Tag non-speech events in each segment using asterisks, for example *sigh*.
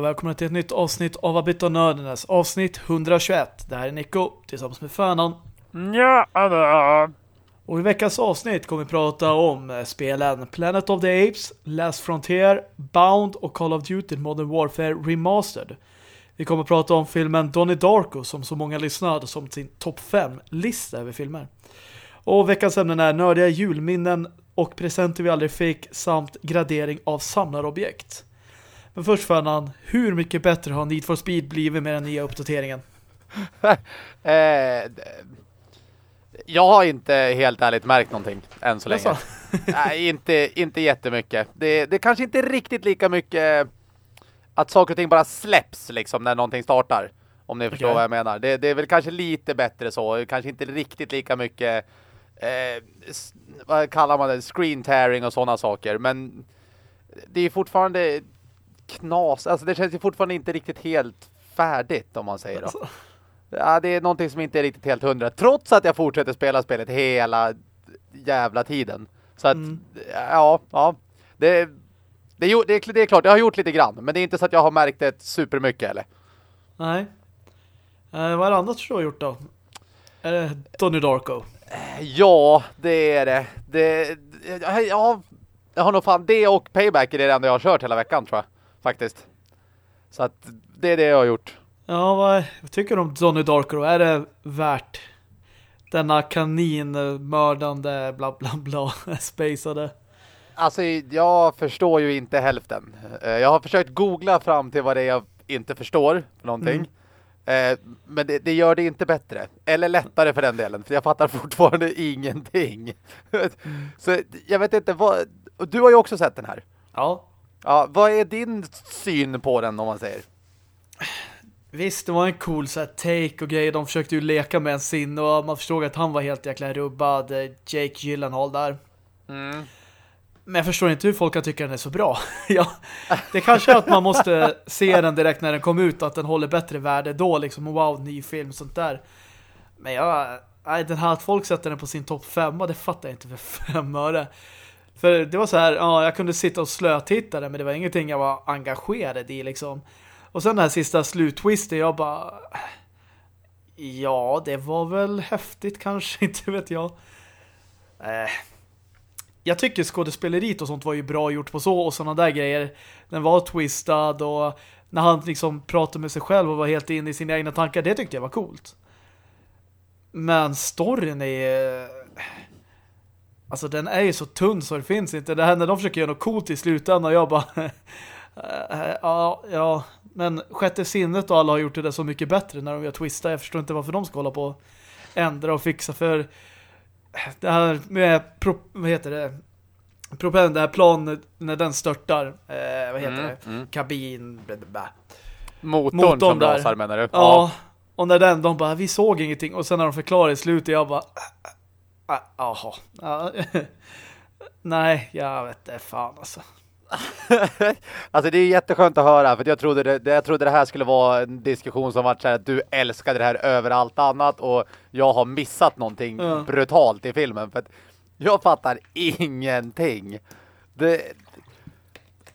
Och välkomna till ett nytt avsnitt av Abit och Nördenes. Avsnitt 121. Det här är Nico tillsammans med Fanon. Ja, då. Och i veckans avsnitt kommer vi prata om eh, spelen Planet of the Apes, Last Frontier, Bound och Call of Duty Modern Warfare Remastered. Vi kommer prata om filmen Donnie Darko som så många lyssnade som sin topp 5-lista över filmer. Och veckans ämnen är nördiga julminnen och presenter vi aldrig fick samt gradering av samlarobjekt. Men först Fernan, hur mycket bättre har Need for Speed blivit med den nya uppdateringen? *laughs* eh, jag har inte helt ärligt märkt någonting än så länge. *laughs* Nej, inte, inte jättemycket. Det, det kanske inte riktigt lika mycket att saker och ting bara släpps liksom när någonting startar. Om ni förstår Okej. vad jag menar. Det, det är väl kanske lite bättre så. Kanske inte riktigt lika mycket eh, vad kallar man det? Screen tearing och sådana saker. Men det är fortfarande knas. Alltså det känns ju fortfarande inte riktigt helt färdigt om man säger då. Alltså, Ja, det är någonting som inte är riktigt helt hundra. Trots att jag fortsätter spela spelet hela jävla tiden. Så att, Mm. ja, ja. Det, det, det, det är klart, jag har gjort lite grann. Men det är inte så att jag har märkt det supermycket, eller? nej. Eh, vad är det annat du har gjort då? Är det Donnie Darko? Ja, det är det. det ja, jag har nog fan det och Payback är det enda jag har kört hela veckan, tror jag. Faktiskt. Så att det är det jag har gjort. Ja, vad, tycker du om Donnie Darko? Är det värt denna kaninmördande bla bla bla *laughs* spacade? Alltså, jag förstår ju inte hälften. Eh, Jag har försökt googla fram till vad det är jag inte förstår för någonting. Eh, Men det, det gör det inte bättre. Eller lättare för den delen. För jag fattar *laughs* fortfarande ingenting. *laughs* Så jag vet inte vad... Du har ju också sett den här. Ja. Ja, vad är din syn på den om man säger? Visst, det var en cool så här, take och grejer. De försökte ju leka med en sin och man förstod att han var helt jäkla rubbad. Jake Gyllenhaal där. Mm. Men jag förstår inte hur folk kan tycka den är så bra. *laughs* ja, det kanske är att man måste se den direkt när den kom ut att den håller bättre värde då liksom. Wow, ny film sånt där. Men jag, nej, den här att folk sätter den på sin topp 5 det fattar jag inte för fem öre. För det var så här, ja, jag kunde sitta och slötitta det, men det var ingenting jag var engagerad i liksom. Och sen den här sista sluttwisten, jag bara... Ja, det var väl häftigt kanske, *laughs* inte vet jag. Eh, jag tycker skådespeleriet och sånt var ju bra gjort på så och sådana där grejer. Den var twistad och när han liksom pratade med sig själv och var helt inne i sina egna tankar, det tyckte jag var coolt. Men storyn är... Alltså den är ju så tunn så det finns inte. Det här när de försöker göra något coolt i slutändan och jag bara... *laughs* eh, ja, ja. Men sjätte sinnet och alla har gjort det där så mycket bättre när de gör twista. Jag förstår inte varför de ska hålla på och ändra och fixa för det här med pro, vad heter det? Propellen, det här planet när den störtar. Eh, vad heter Mm, det? mm. Kabin. Blah. Motorn, Motorn som där. rasar menar du? Ja. Och när den, de bara, vi såg ingenting. Och sen när de förklarar i slutet, jag bara, ah, ah, jaha. Ja. *laughs* Nej, jag vet inte, fan alltså. *laughs* alltså det är jätteskönt att höra för jag trodde det, jag trodde det här skulle vara en diskussion som var så här att du älskade det här över allt annat och jag har missat någonting Ja. brutalt i filmen för att jag fattar ingenting. Det,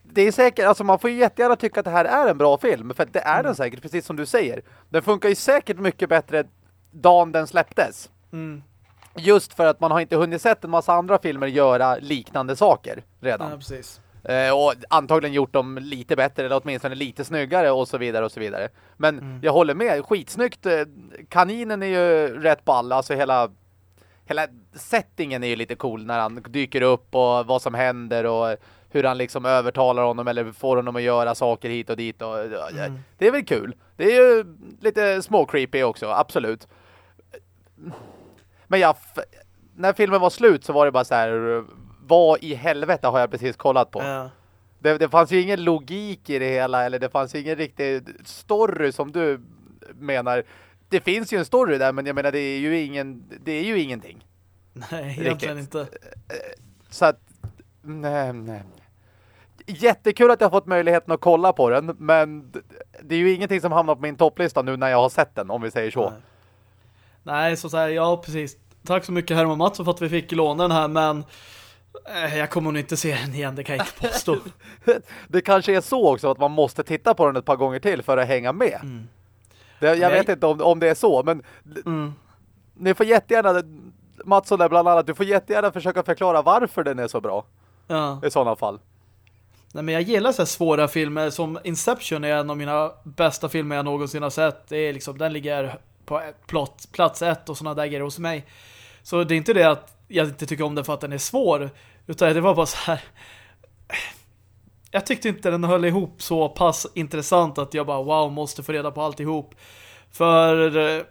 det är säkert, alltså man får ju jättegärna tycka att det här är en bra film för att det är den säkert, precis som du säger. Den funkar ju säkert mycket bättre dagen den släpptes. Mm. Just för att man har inte hunnit sett en massa andra filmer göra liknande saker redan. Ja, precis. Eh, och antagligen gjort dem lite bättre eller åtminstone lite snyggare och så vidare och så vidare. Men Mm. jag håller med, skitsnyggt. Eh, Kaninen är ju rätt ball, alltså hela hela settingen är ju lite cool när han dyker upp och vad som händer och hur han liksom övertalar honom eller får honom att göra saker hit och dit och Mm. det är väl kul. Det är ju lite små creepy också, absolut. Men jag när filmen var slut så var det bara så här vad i helvete har jag precis kollat på? Ja. Det, det fanns ju ingen logik i det hela eller det fanns ju ingen riktig story som du menar. Det finns ju en story där men jag menar det är ju ingen det är ju ingenting. Nej, egentligen inte. Så att nej, nej. Jättekul att jag har fått möjligheten att kolla på den men det är ju ingenting som hamnar på min topplista nu när jag har sett den om vi säger så. Nej. Nej, så, här, ja precis. Tack så mycket Herman Mattsson för att vi fick låna den här, men Eh, Jag kommer nog inte se den igen, det kan jag inte påstå. *laughs* det kanske är så också att man måste titta på den ett par gånger till för att hänga med. Mm. Det, jag Nej. vet inte om, om det är så, men Mm. ni får jättegärna, Mattsson där bland annat, du får jättegärna försöka förklara varför den är så bra Ja. i sådana fall. Nej, men jag gillar så svåra filmer som Inception är en av mina bästa filmer jag någonsin har sett. Det är liksom, den ligger på plott, plats ett och sådana där grejer hos mig. Så det är inte det att jag inte tycker om den för att den är svår. Utan det var bara så här... Jag tyckte inte den höll ihop så pass intressant att jag bara wow, måste få reda på alltihop. För eh,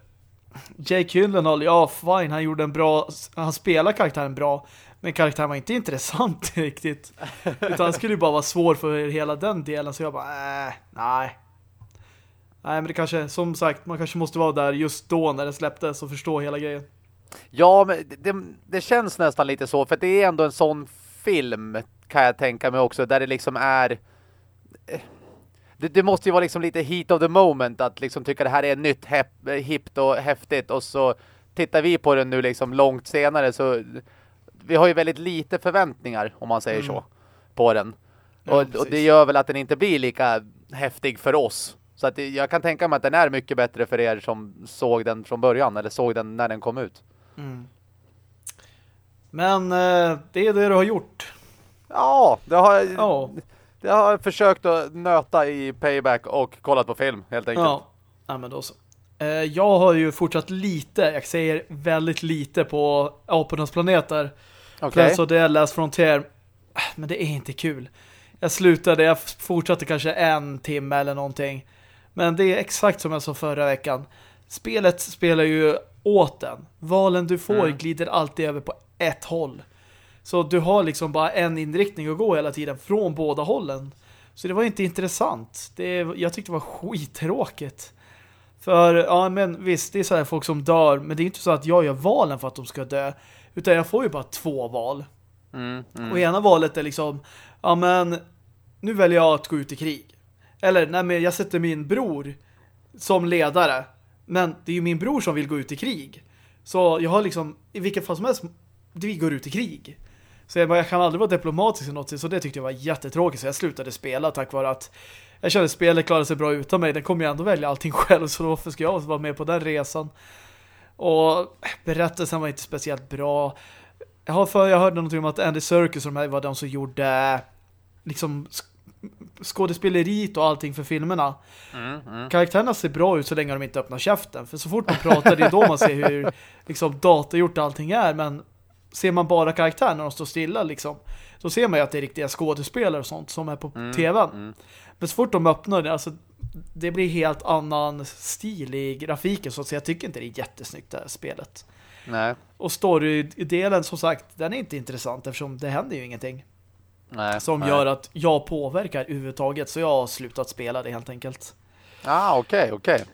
Jake Gyllenhaal, ja fine, han gjorde en bra han spelar karaktären bra, men karaktären var inte intressant *laughs* riktigt. Utan han skulle ju bara vara svår för hela den delen, så jag bara, äh, nej. Nej, men det kanske, som sagt, man kanske måste vara där just då när det släpptes och förstå hela grejen. Ja, men det, det känns nästan lite så, för det är ändå en sån film kan jag tänka mig också, där det liksom är eh, det, det måste ju vara liksom lite heat of the moment att liksom tycka det här är nytt, hepp, hippt och häftigt och så tittar vi på den nu liksom långt senare så vi har ju väldigt lite förväntningar om man säger Mm. så på den. Ja, och, och det gör väl att den inte blir lika häftig för oss. Så att jag kan tänka mig att den är mycket bättre för er som såg den från början eller såg den när den kom ut. Mm. Men eh, det är det du har gjort. Ja, det har, Ja. det har jag försökt att nöta i Payback och kollat på film helt enkelt. Ja, ja men då så. Eh, Jag har ju fortsatt lite, jag säger väldigt lite på Apornas planeter. Okej. Så det är Last Frontier. Men det är inte kul. Jag slutade, jag fortsatte kanske en timme eller någonting. Men det är exakt som jag sa förra veckan. Spelet spelar ju åt den. Valen du får Mm. glider alltid över på ett håll. Så du har liksom bara en inriktning att gå hela tiden från båda hållen. Så det var inte intressant. Det, jag tyckte det var skittråkigt. För, ja men visst, det är så här folk som dör. Men det är inte så att jag gör valen för att de ska dö. Utan jag får ju bara två val. Mm, mm. Och ena valet är liksom, ja men nu väljer jag att gå ut i krig. Eller, nej men jag sätter min bror som ledare. Men det är ju min bror som vill gå ut i krig. Så jag har liksom, i vilket fall som helst, vi går ut i krig. Så jag, bara, jag kan aldrig vara diplomatisk i något sätt, så det tyckte jag var jättetråkigt. Så jag slutade spela tack vare att jag kände att spelet klarade sig bra utan mig. Den kommer jag ändå välja allting *laughs* själv, så varför ska jag vara med på den resan? Och berättelsen var inte speciellt bra. Jag har för jag hörde någonting om att Andy Serkis och de här var de som gjorde liksom skådespeleriet och allting för filmerna. Mm, mm. Karaktärerna ser bra ut så länge de inte öppnar käften. För så fort de pratar, det är då man ser hur liksom, datagjort allting är. Men ser man bara karaktärerna när de står stilla, liksom, då ser man ju att det är riktiga skådespelare och sånt som är på Mm, tvn. mm. Men så fort de öppnar det, alltså, det blir helt annan stil i grafiken. Så att säga. jag tycker inte det är jättesnyggt det här spelet. Nej, Och storydelen, som sagt, den är inte intressant eftersom det händer ju ingenting nej. som nej. gör att jag påverkar överhuvudtaget. Så jag har slutat spela det helt enkelt. Ah, okej, okej.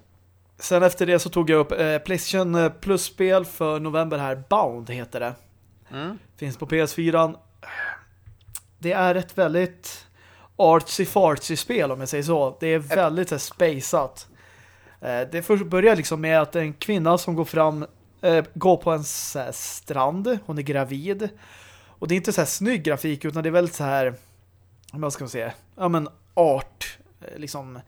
Sen efter det så tog jag upp eh, Playstation eh, Plus-spel för november här. Bound heter det. Mm. Finns på PS4. Det är ett väldigt artsy-fartsy spel om jag säger så. Det är väldigt här, spaceat. Eh, det först börjar liksom med att en kvinna som går fram eh, går på en strand. Hon är gravid. Och det är inte så här snygg grafik utan det är väldigt så här vad ska man säga? Ja men art eh, liksom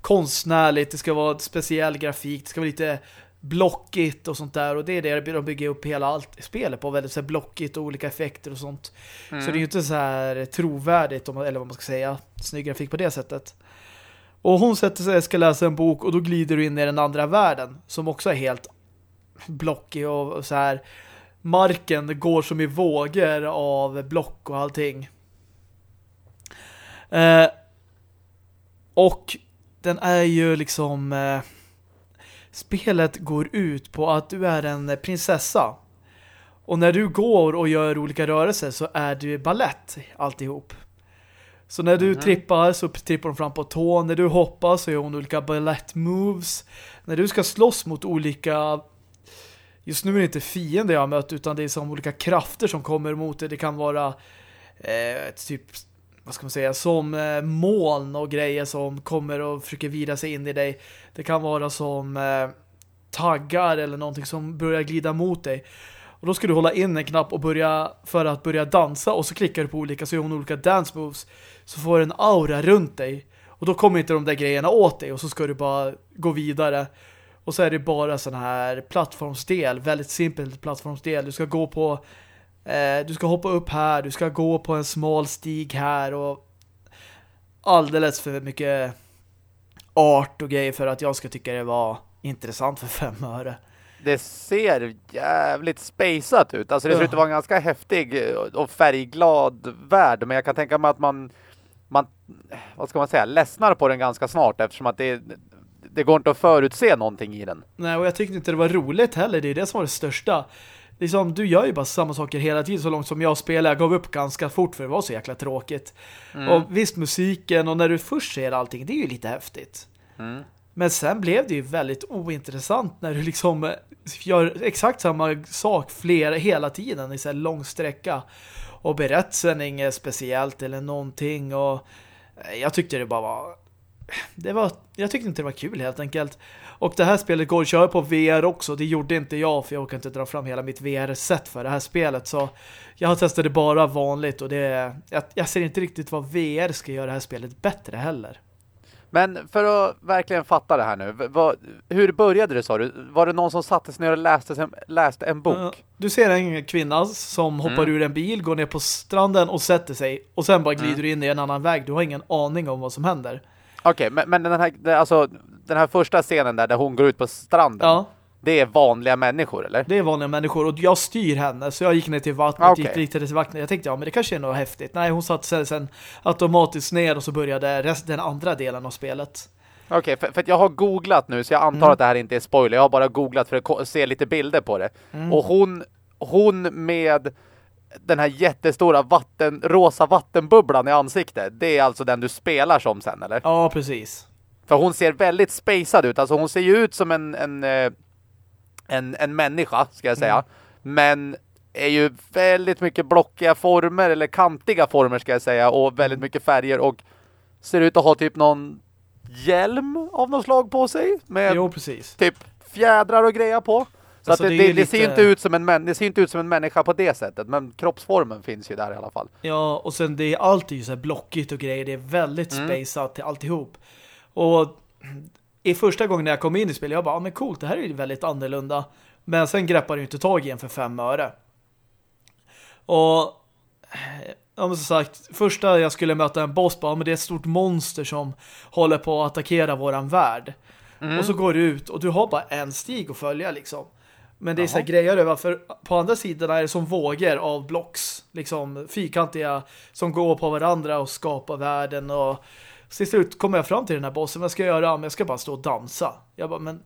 konstnärligt, det ska vara speciell grafik, det ska vara lite blockigt och sånt där och det är det de bygger upp hela allt spelet på, väldigt så här blockigt och olika effekter och sånt. Mm. Så det är ju inte så här trovärdigt om- eller vad man ska säga, snygg grafik på det sättet. Och hon sätter sig ska läsa en bok och då glider du in i den andra världen som också är helt blockig och och så här marken går som i vågor av block och allting. Eh, och den är ju liksom eh, spelet går ut på att du är en prinsessa. Och när du går och gör olika rörelser så är du ballett alltihop. Så när du Mhm. trippar så trippar hon fram på tå. När du hoppar så gör hon olika ballett moves. När du ska slåss mot olika just nu är det inte fiender jag har mött utan det är som olika krafter som kommer mot dig. Det kan vara eh, typ vad ska man säga, som eh, moln och grejer som kommer och försöker vira sig in i dig. Det kan vara som eh, taggar eller någonting som börjar glida mot dig. Och då ska du hålla in en knapp och börja för att börja dansa och så klickar du på olika så gör hon olika dance moves så får du en aura runt dig. Och då kommer inte de där grejerna åt dig och så ska du bara gå vidare. Och så är det bara sån här plattformsdel, väldigt simpelt plattformsdel. Du ska gå på eh, du ska hoppa upp här, du ska gå på en smal stig här och alldeles för mycket art och grejer för att jag ska tycka det var intressant för fem öre. Det ser jävligt spaceat ut. Alltså det ser ut att vara en ganska häftig och färgglad värld. Men jag kan tänka mig att man, man vad ska man säga, ledsnar på den ganska snart eftersom att det, det går inte att förutse någonting i den. Nej, och jag tyckte inte det var roligt heller. Det är det som var det största. Liksom, du gör ju bara samma saker hela tiden så långt som jag spelar. Jag gav upp ganska fort för det var så jäkla tråkigt. Mm. Och visst, musiken och när du först ser allting, det är ju lite häftigt. Mm. Men sen blev det ju väldigt ointressant när du liksom gör exakt samma sak flera hela tiden i så här lång sträcka. Och berättelsen är inget speciellt eller någonting. Och jag tyckte det bara var... Det var jag tyckte inte det var kul helt enkelt. Och det här spelet går att köra på VR också. Det gjorde inte jag för jag kan inte dra fram hela mitt VR-set för det här spelet. Så jag har testat det bara vanligt och det, jag, jag ser inte riktigt vad VR ska göra det här spelet bättre heller. Men för att verkligen fatta det här nu, vad, hur började det sa du? Var det någon som satte sig ner och läste, läste en bok? Du ser en kvinna som hoppar mm. ur en bil, går ner på stranden och sätter sig och sen bara glider mm. du in i en annan väg. Du har ingen aning om vad som händer. Okej, okay, men, men den här alltså, den här första scenen där, där hon går ut på stranden. Ja. Det är vanliga människor, eller? Det är vanliga människor och jag styr henne så jag gick ner till vattnet, okay. gick riktade till vattnet. Jag tänkte, ja men det kanske är något häftigt. Nej, hon satte sig sen automatiskt ner och så började rest, den andra delen av spelet. Okej, okay, för, för jag har googlat nu så jag antar mm. att det här inte är spoiler. Jag har bara googlat för att se lite bilder på det. Mm. Och hon, hon med den här jättestora vatten, rosa vattenbubblan i ansiktet, det är alltså den du spelar som sen, eller? Ja, precis. För hon ser väldigt spacad ut. Alltså hon ser ju ut som en, en eh, en, en människa, ska jag säga. Mm. Men är ju väldigt mycket blockiga former, eller kantiga former ska jag säga, och väldigt mycket färger och ser ut att ha typ någon hjälm av något slag på sig. Med jo, precis. typ fjädrar och grejer på. Så alltså, det, det, det, lite... ser inte ut som en det ser inte ut som en människa på det sättet, men kroppsformen finns ju där i alla fall. Ja, och sen det är alltid så här blockigt och grejer. Det är väldigt mm. spaceat till alltihop. Och i första gången när jag kom in i spelet, jag bara, ah, men coolt, det här är ju väldigt annorlunda. Men sen greppar du inte tag i en för fem öre. Och ja, men som sagt, första jag skulle möta en boss, bara, men det är ett stort monster som håller på att attackera våran värld. Mm. Och så går du ut och du har bara en stig att följa liksom. Men det är Jaha. så här grejer över, för på andra sidan är det som vågor av blocks, liksom fyrkantiga som går på varandra och skapar världen och till slut kommer jag fram till den här bossen. Vad ska jag göra? Men jag ska bara stå och dansa. Jag bara, men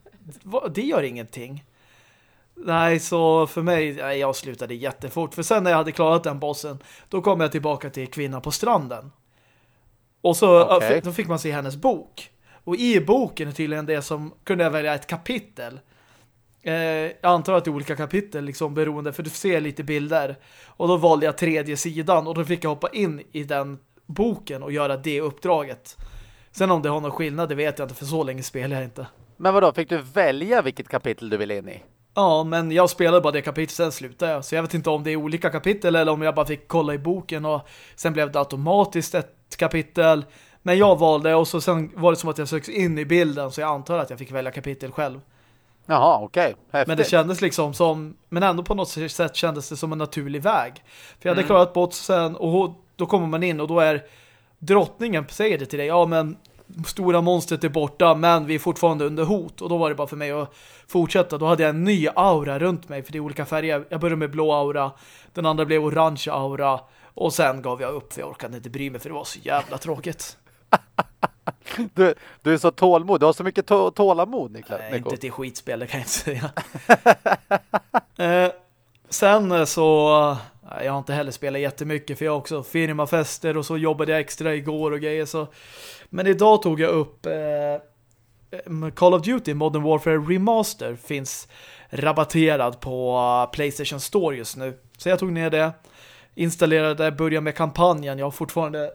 *laughs* det gör ingenting. Nej, så för mig, nej, jag slutade jättefort. För sen när jag hade klarat den bossen, då kom jag tillbaka till kvinnan på stranden. Och så okay. då fick man se hennes bok. Och i boken är tydligen det som kunde jag välja ett kapitel. Eh, jag antar att det är olika kapitel liksom beroende, för du ser lite bilder. Och då valde jag tredje sidan och då fick jag hoppa in i den boken och göra det uppdraget. Sen om det har någon skillnad, det vet jag inte, för så länge spelar jag inte. Men vadå, fick du välja vilket kapitel du ville in i? Ja, men jag spelade bara det kapitlet, sen slutade jag. Så jag vet inte om det är olika kapitel eller om jag bara fick kolla i boken och sen blev det automatiskt ett kapitel. Men jag valde och så sen var det som att jag söks in i bilden så jag antar att jag fick välja kapitel själv. Jaha, okej. Okay. Men det kändes liksom som, men ändå på något sätt kändes det som en naturlig väg. För jag hade mm. klarat bossen och då kommer man in och då är drottningen säger det till dig, ja men stora monstret är borta men vi är fortfarande under hot och då var det bara för mig att fortsätta. Då hade jag en ny aura runt mig för det är olika färger. Jag började med blå aura, den andra blev orange aura och sen gav jag upp för jag orkade inte bry mig för det var så jävla tråkigt. *laughs* *laughs* Du, du är så tålmod. Du har så mycket tålamod, Niklas. Nej, inte till skitspel, det kan jag inte säga. *laughs* eh, sen så jag har inte heller spelat jättemycket för jag har också firmafester och så jobbade jag extra igår och grejer. Så. Men idag tog jag upp eh, Call of Duty Modern Warfare Remaster finns rabatterad på Playstation Store just nu. Så jag tog ner det, installerade, började med kampanjen. Jag har fortfarande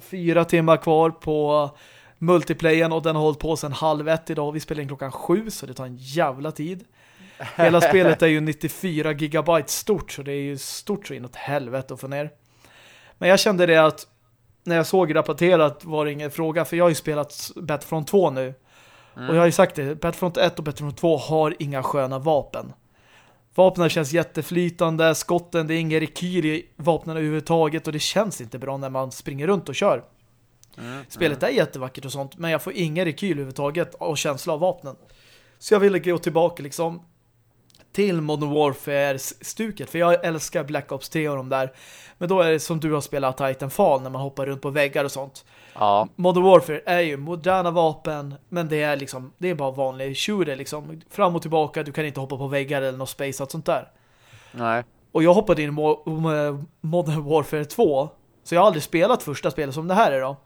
fyra timmar kvar på multiplayen och den har hållit på sedan halv ett idag. Vi spelar in klockan sju så det tar en jävla tid. Hela spelet är ju 94 gigabyte stort så det är ju stort så inåt helvete att få ner. Men jag kände det att när jag såg rapporterat var det ingen fråga för jag har ju spelat Battlefront 2 nu. Mm. Och jag har ju sagt det, Battlefront 1 och Battlefront 2 har inga sköna vapen. Vapnen känns jätteflytande, skotten, det är ingen rekyl i vapnen överhuvudtaget och det känns inte bra när man springer runt och kör. Mm, Spelet mm. är jättevackert och sånt, men jag får ingen rekyl överhuvudtaget och känsla av vapnen. Så jag ville gå tillbaka liksom till Modern Warfare-stuket, för jag älskar Black Ops 3 och de där. Men då är det som du har spelat Titanfall när man hoppar runt på väggar och sånt. Ja. Modern Warfare är ju moderna vapen, men det är liksom det är bara vanlig shooter liksom. Fram och tillbaka, du kan inte hoppa på väggar eller något space och sånt där. Nej. Och jag hoppade in i Modern Warfare 2, så jag har aldrig spelat första spelet som det här är då.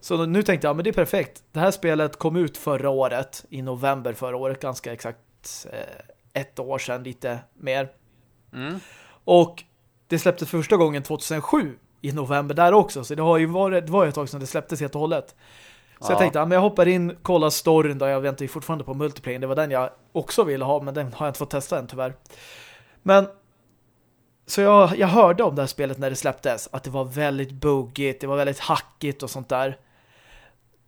Så nu tänkte jag, men det är perfekt. Det här spelet kom ut förra året, i november förra året, ganska exakt eh, ett år sedan, lite mer. Mm. Och det släpptes första gången 2007 i november där också. Så det har ju varit, det var ju ett tag sedan det släpptes helt och hållet. Så ja. jag tänkte, ja, men jag hoppar in, kollar storyn då. Jag väntar ju fortfarande på multiplayer. Det var den jag också ville ha, men den har jag inte fått testa än tyvärr. Men så jag, jag hörde om det här spelet när det släpptes. Att det var väldigt buggigt, det var väldigt hackigt och sånt där.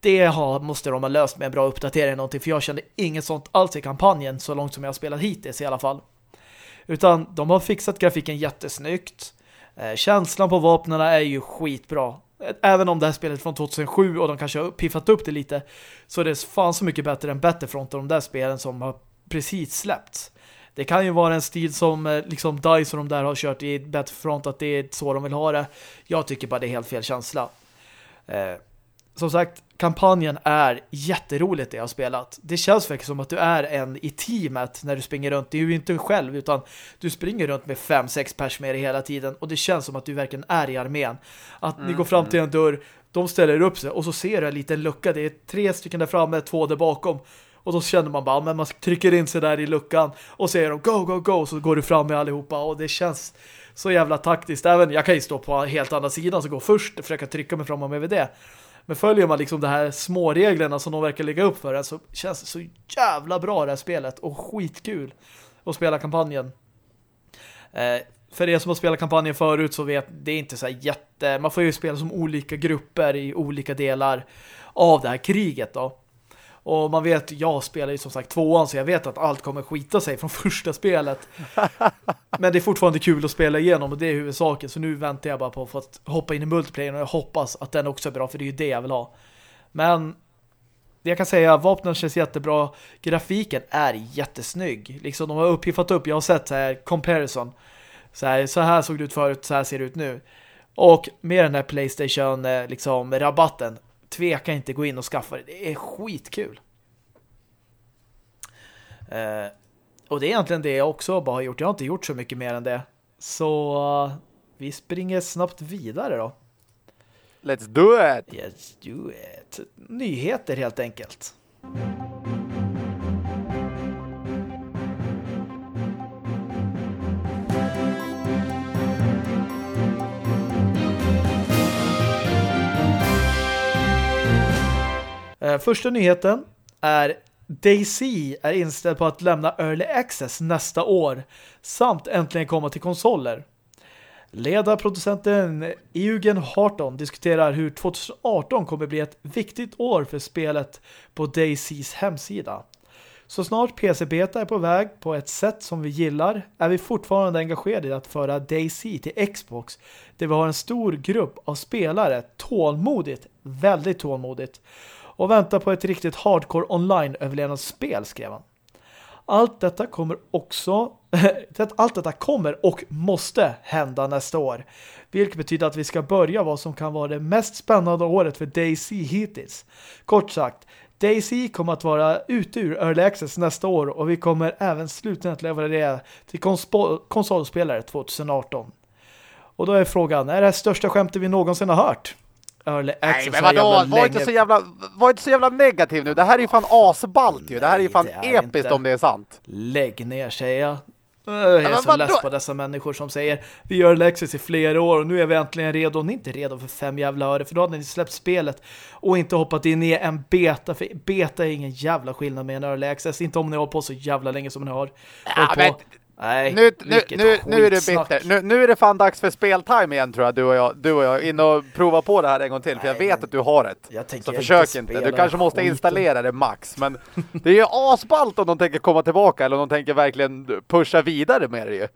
Det har, måste de ha löst med en bra uppdatering eller någonting. För jag kände inget sånt alls i kampanjen så långt som jag har spelat hittills i alla fall. Utan de har fixat grafiken jättesnyggt. Eh, känslan på vapnen är ju skitbra. Även om det här spelet är från 2007 och de kanske har piffat upp det lite så är det fan så mycket bättre än Battlefront och de där spelen som har precis släppts. Det kan ju vara en stil som eh, liksom DICE och de där har kört i Battlefront att det är så de vill ha det. Jag tycker bara det är helt fel känsla. Eh, som sagt, kampanjen är jätteroligt det jag har spelat. Det känns faktiskt som att du är en i teamet när du springer runt. Det är ju inte själv utan du springer runt med fem, sex pers med dig hela tiden och det känns som att du verkligen är i armén. Att mm. ni går fram till en dörr, de ställer upp sig och så ser du en liten lucka. Det är tre stycken där framme, två där bakom. Och då känner man bara, men man trycker in sig där i luckan och säger de go, go, go så går du fram med allihopa och det känns så jävla taktiskt. Även jag kan ju stå på helt andra sidan så gå först och försöka trycka mig fram över det. Men följer man liksom de här småreglerna som de verkar lägga upp för en så känns det så jävla bra det här spelet och skitkul att spela kampanjen. Eh, för er som har spelat kampanjen förut så vet det är inte så jätte... Man får ju spela som olika grupper i olika delar av det här kriget då. Och man vet, jag spelar ju som sagt tvåan så jag vet att allt kommer skita sig från *laughs* första spelet. Men det är fortfarande kul att spela igenom och det är huvudsaken. Så nu väntar jag bara på att få hoppa in i multiplayer och jag hoppas att den också är bra för det är ju det jag vill ha. Men det jag kan säga, vapnen känns jättebra. Grafiken är jättesnygg. Liksom de har uppiffat upp, jag har sett så här comparison. Så här, så här såg det ut förut, så här ser det ut nu. Och med den här Playstation eh, liksom rabatten tveka inte gå in och skaffa det. Det är skitkul. Eh, och det är egentligen det jag också bara har gjort. Jag har inte gjort så mycket mer än det. Så vi springer snabbt vidare då. Let's do it! Let's do it. Nyheter helt enkelt. Eh, första nyheten är Daisy är inställd på att lämna Early Access nästa år samt äntligen komma till konsoler. Ledarproducenten Eugen Harton diskuterar hur 2018 kommer bli ett viktigt år för spelet på Daisys hemsida. Så snart PC-beta är på väg på ett sätt som vi gillar är vi fortfarande engagerade i att föra Daisy till Xbox där vi har en stor grupp av spelare tålmodigt, väldigt tålmodigt och väntar på ett riktigt hardcore online-överlevnadsspel, skrev han. Allt detta kommer också *laughs* allt detta kommer och måste hända nästa år. Vilket betyder att vi ska börja vad som kan vara det mest spännande året för Daisy hittills. Kort sagt, Daisy kommer att vara ute ur Early Access nästa år och vi kommer även slutligen att leverera till konsolspelare 2018. Och då är frågan, är det här största skämtet vi någonsin har hört? Early access Nej, men vadå? Var inte, så jävla, var inte så jävla negativ nu. Det här är ju fan asballt ju. Det här är ju fan är episkt inte. om det är sant. Lägg ner, säger jag. Jag är men så less på dessa människor som säger vi gör Lexus i flera år och nu är vi äntligen redo. Ni är inte redo för fem jävla öre för då hade ni släppt spelet och inte hoppat in i en beta. För beta är ingen jävla skillnad med en early access. Inte om ni har på så jävla länge som ni har hållit på. Nej, Nu, nu, nu, nu är skitsnack. bitter. Nu, nu är det fan dags för speltime igen tror jag, du och jag. Du och jag, in och prova på det här en gång till. För jag Nej, vet att du har ett. jag Så inte försök inte. spela Du kanske måste skiten. installera det max. Men det är ju asballt om de tänker komma tillbaka eller om de tänker verkligen pusha vidare med det ju.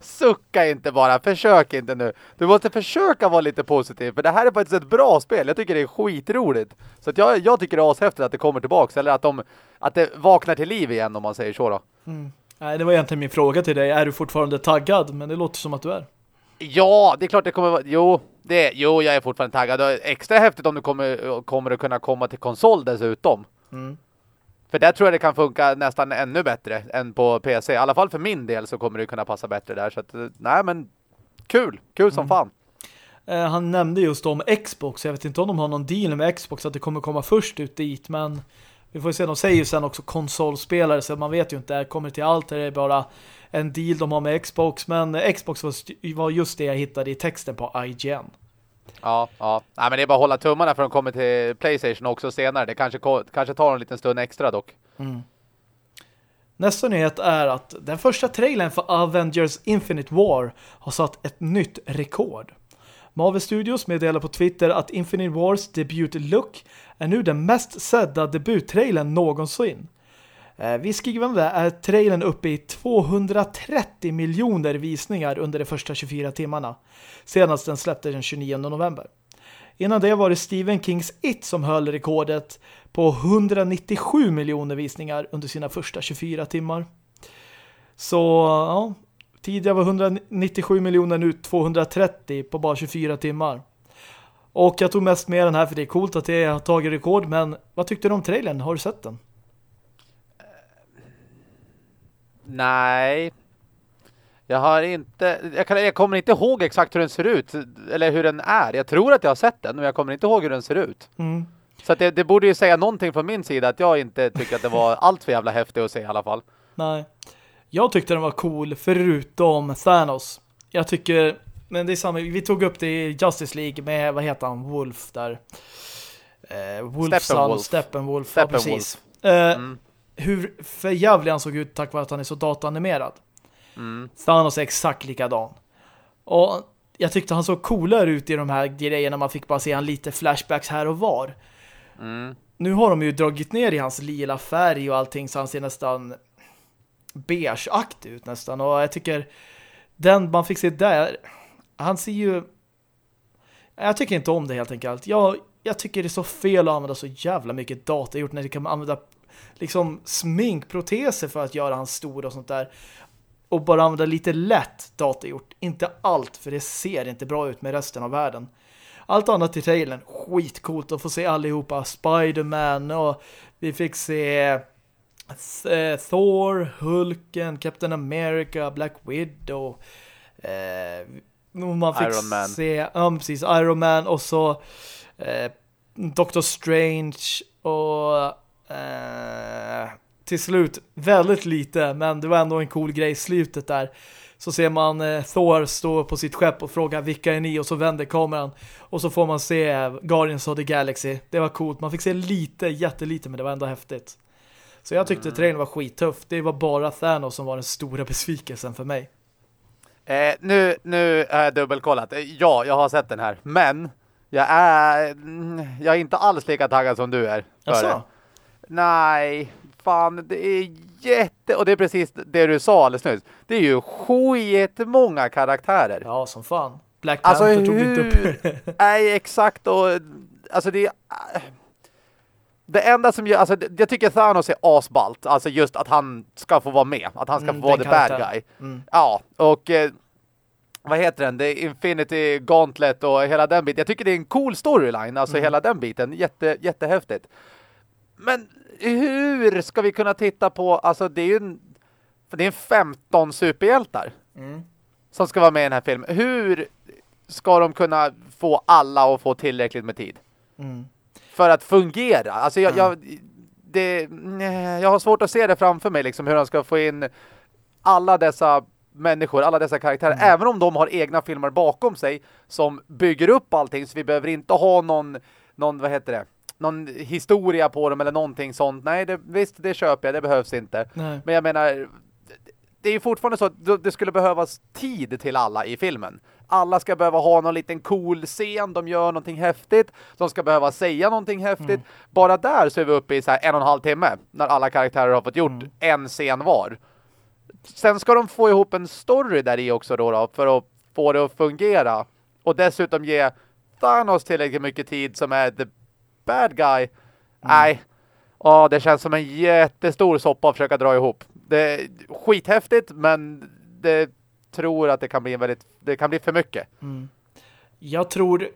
Sucka inte bara, försök inte nu. Du måste försöka vara lite positiv, för det här är faktiskt ett bra spel. Jag tycker det är skitroligt. Så att jag, jag tycker det är ashäftigt att det kommer tillbaka, eller att, de, att det vaknar till liv igen om man säger så då. Nej, det var egentligen min fråga till dig. Är du fortfarande taggad? Men det låter som att du är. Ja, det är klart det kommer vara... Jo, det, jo jag är fortfarande taggad. Extra häftigt om du kommer, kommer att kunna komma till konsol dessutom. Mm. För där tror jag det kan funka nästan ännu bättre än på PC. I alla fall för min del så kommer det kunna passa bättre där. Så att, eh, nej men, kul. Kul som fan. Eh, han nämnde just om Xbox. Jag vet inte om de har någon deal med Xbox att det kommer komma först ut dit. Men vi får se. De säger ju sen också konsolspelare så man vet ju inte. Kommer till allt eller är det bara en deal de har med Xbox. Men eh, Xbox var just det jag hittade i texten på IGN. Ja, ja. Nej men det är bara att hålla tummarna för att de kommer till Playstation också senare. Det kanske, kanske tar en liten stund extra dock. Mm. Nästa nyhet är att den första trailern för Avengers Infinite War har satt ett nytt rekord. Marvel Studios meddelar på Twitter att Infinite Wars debut look är nu den mest sedda debuttrailern någonsin. Eh, skrivande är trailern uppe i 230 miljoner visningar under de första 24 timmarna. Senast den släpptes den 29 november. Innan det var det Stephen Kings It som höll rekordet på 197 miljoner visningar under sina första 24 timmar. Så ja, tidigare var 197 miljoner, nu 230 på bara 24 timmar. Och jag tog mest med den här för det är coolt att det har tagit rekord, men vad tyckte du om trailern? Har du sett den? Nej. Jag har inte... Jag, kan, jag kommer inte ihåg exakt hur den ser ut. Eller hur den är. Jag tror att jag har sett den, men jag kommer inte ihåg hur den ser ut. Mm. Så det, det borde ju säga någonting från min sida att jag inte tycker att det var *laughs* allt för jävla häftigt att se i alla fall. Nej. Jag tyckte den var cool förutom Thanos. Jag tycker, men det är samma, vi tog upp det i Justice League med, vad heter han, Wolf där. Eh, Wolfson, Steppenwolf. Steppenwolf, ja Steppenwolf. precis. Eh, Mm. Hur förjävlig han såg ut tack vare att han är så dataanimerad. Mm. Thanos är exakt likadan. Och jag tyckte han såg coolare ut i de här grejerna. Man fick bara se han lite flashbacks här och var. Mm. Nu har de ju dragit ner i hans lila färg och allting så han ser nästan beigeaktig ut nästan. Och jag tycker den man fick se där, han ser ju jag tycker inte om det helt enkelt. Jag, jag tycker det är så fel att använda så jävla mycket data gjort när det kan använda liksom sminkproteser för att göra hans stor och sånt där. Och bara använda lite lätt datagjort. Inte allt, för det ser inte bra ut med resten av världen. Allt annat i trailern, skitcoolt att få se allihopa. Spider-Man och vi fick se eh, Thor, Hulken, Captain America, Black Widow. Eh, man fick Iron Man. se, ja precis, Iron Man och så eh, Doctor Strange och eh, till slut väldigt lite, men det var ändå en cool grej i slutet där. Så ser man eh, Thor stå på sitt skepp och fråga vilka är ni? Och så vänder kameran. Och så får man se eh, Guardians of the Galaxy. Det var coolt. Man fick se lite, jättelite, men det var ändå häftigt. Så jag tyckte trailern var skittuff. Det var bara Thanos som var den stora besvikelsen för mig. Eh, nu, nu har jag dubbelkollat. Eh, Ja, jag har sett den här. Men jag är, mm, jag är inte alls lika taggad som du är. för? Nej, fan det är jätte... Och det är precis det du sa alldeles nyss. Det är ju skitmånga karaktärer. Ja, som fan. Black Alltså Panther tog inte hur... upp. Nej, exakt. Och, alltså det är... Det enda som gör... Alltså, jag tycker Thanos är asballt. Alltså just att han ska få vara med. Att han ska Mm, få vara the bad guy. Mm. Ja, och... Eh, vad heter den? Det är Infinity Gauntlet och hela den biten. Jag tycker det är en cool storyline. Alltså Mm. hela den biten. Jätte, jättehäftigt. Men hur ska vi kunna titta på... Alltså det är ju en... Det är en 15 superhjältar Mm. som ska vara med i den här filmen. Hur ska de kunna få alla att få tillräckligt med tid? Mm. För att fungera. Alltså jag, jag, det, jag har svårt att se det framför mig liksom hur han ska få in alla dessa människor, alla dessa karaktärer, Mm. även om de har egna filmer bakom sig som bygger upp allting så vi behöver inte ha någon, någon vad heter det, någon historia på dem eller någonting sånt. Nej, det, visst, det köper jag, det behövs inte. Nej. Men jag menar, det är ju fortfarande så att det skulle behövas tid till alla i filmen. Alla ska behöva ha någon liten cool scen, de gör någonting häftigt, de ska behöva säga någonting häftigt. Bara där så är vi uppe i så här en och en halv timme när alla karaktärer har fått gjort en scen var. Sen ska de få ihop en story där i också då, då för att få det att fungera. Och dessutom ge Thanos tillräckligt mycket tid som är the bad guy. Nej. Ja, det känns som en jättestor soppa att försöka dra ihop. Det är skithäftigt, men det tror att det kan bli en väldigt, det kan bli för mycket. Jag tror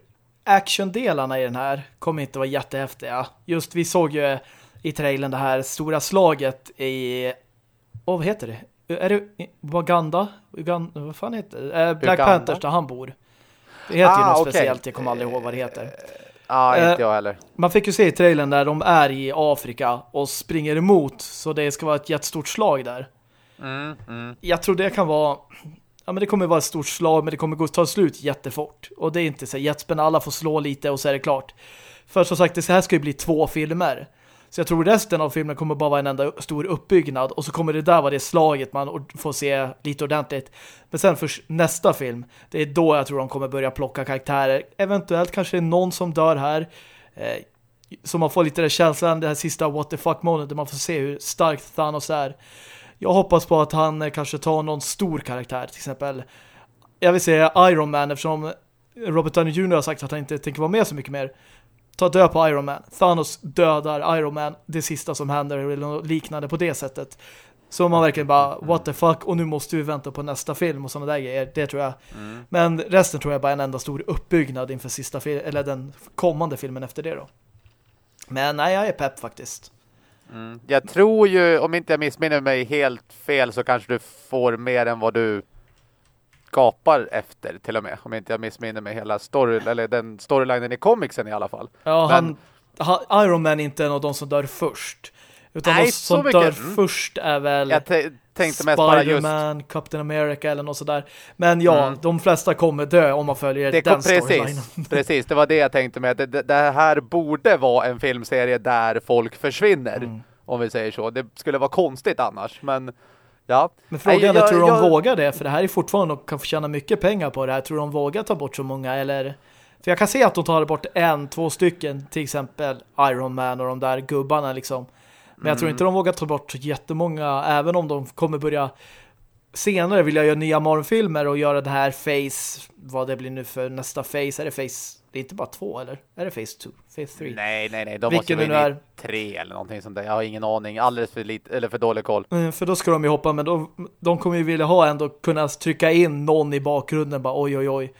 actiondelarna i den här kommer inte vara jättehäftiga. Just vi såg ju i trailern det här stora slaget i oh, vad heter det? Är det Waganda? Uganda? Vad fan heter det? Eh, Black Uganda? Panthers där han bor. Det heter ju Ah, något okej. speciellt, jag kommer aldrig ihåg vad det heter. Ja, Eh, inte jag heller. Man fick ju se i trailern där de är i Afrika och springer emot så det ska vara ett jättestort slag där. Mm, mm. Jag tror det kan vara ja men det kommer vara ett stort slag men det kommer gå ta slut jättefort. Och det är inte så jättespännande. Alla får slå lite och så är det klart. För som sagt, det här ska ju bli två filmer. Så jag tror resten av filmen kommer bara vara en enda stor uppbyggnad och så kommer det där vara det slaget man får se lite ordentligt. Men sen för nästa film, det är då jag tror de kommer börja plocka karaktärer. Eventuellt kanske det är någon som dör här. Eh, så man får lite den känslan, det här sista what the fuck moment där man får se hur starkt Thanos är. Jag hoppas på att han eh, kanske tar någon stor karaktär, till exempel jag vill säga Iron Man eftersom Robert Downey Jr. har sagt att han inte tänker vara med så mycket mer. Ta död på Iron Man. Thanos dödar Iron Man, det sista som händer eller något liknande på det sättet. Så man verkligen bara, what the fuck, och nu måste vi vänta på nästa film och sådana där grejer, det tror jag. Men resten tror jag bara är en enda stor uppbyggnad inför sista fil- eller den kommande filmen efter det då. Men nej, jag är pepp faktiskt. Mm. Jag tror ju, om inte jag missminner mig helt fel så kanske du får mer än vad du gapar efter till och med. Om inte jag missminner mig hela story, eller den storylinen i comicsen i alla fall. Ja, Men- han, han, Iron Man är inte en av de som dör först. Utan Nej, de som dör Mm. först är väl Jag te- tänkte mest bara just... Captain America eller något sådär. Men ja, Mm. de flesta kommer dö om man följer Det den precis, *laughs* precis, det var det jag tänkte med. Det, det, det här borde vara en filmserie där folk försvinner. Mm. Om vi säger så. Det skulle vara konstigt annars. Men ja. Men frågan Nej, är, jag- tror de jag- vågar det? För det här är fortfarande, de kan tjäna mycket pengar på det här. Tror de vågar ta bort så många? Eller... För jag kan se att de tar bort en, två stycken. Till exempel Iron Man och de där gubbarna liksom. Men jag tror Mm. inte de vågar ta bort jättemånga. Även om de kommer börja senare vilja göra nya Marvel-filmer och göra det här Face, vad det blir nu för nästa Face. Är det Face, det är inte bara två eller? Är det Face 2? Face 3? Nej, nej, nej. De Vilken måste vara i tre eller någonting sånt där. Jag har ingen aning. Alldeles för lite, eller för dålig koll. Mm, För då ska de ju hoppa, men då, de kommer ju vilja ha ändå kunna trycka in någon i bakgrunden, bara oj oj oj.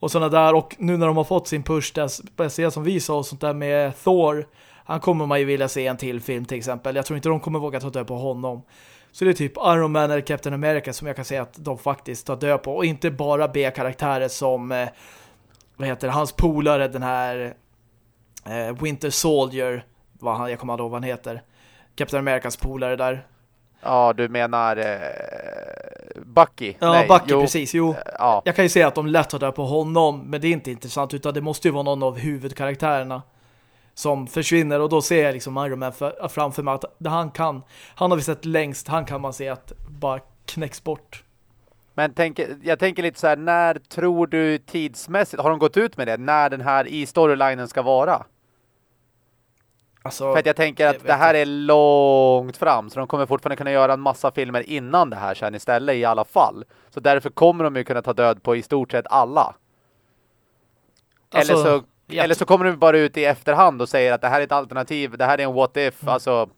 Och sådana där, och nu när de har fått sin push, där, speciellt som vi sa och sånt där med Thor, han kommer man ju vilja se en till film till exempel. Jag tror inte de kommer våga ta död på honom. Så det är typ Iron Man eller Captain America som jag kan säga att de faktiskt tar död på. Och inte bara B-karaktärer som, eh, vad heter hans polare, den här eh, Winter Soldier, vad han, jag kommer inte ihåg vad han heter. Captain Americas polare där. Ja, du menar eh, Bucky? Ja, Nej, Bucky, jo, precis. Jo, Ja, jag kan ju säga att de lätt tar död på honom, men det är inte intressant, utan det måste ju vara någon av huvudkaraktärerna som försvinner, och då ser jag liksom Iron Man för, framför mig att han kan, han har vi sett längst, han kan man se att bara knäcks bort. Men tänk, jag tänker lite så här, när tror du tidsmässigt, har de gått ut med det? När den här i storylinen ska vara? Alltså, För att jag tänker jag att vet det här är långt fram, så de kommer fortfarande kunna göra en massa filmer innan det här sen istället i alla fall. Så därför kommer de ju kunna ta död på i stort sett alla. Alltså, eller, så, jag eller så kommer de bara ut i efterhand och säger att det här är ett alternativ, det här är en what if, Mm. alltså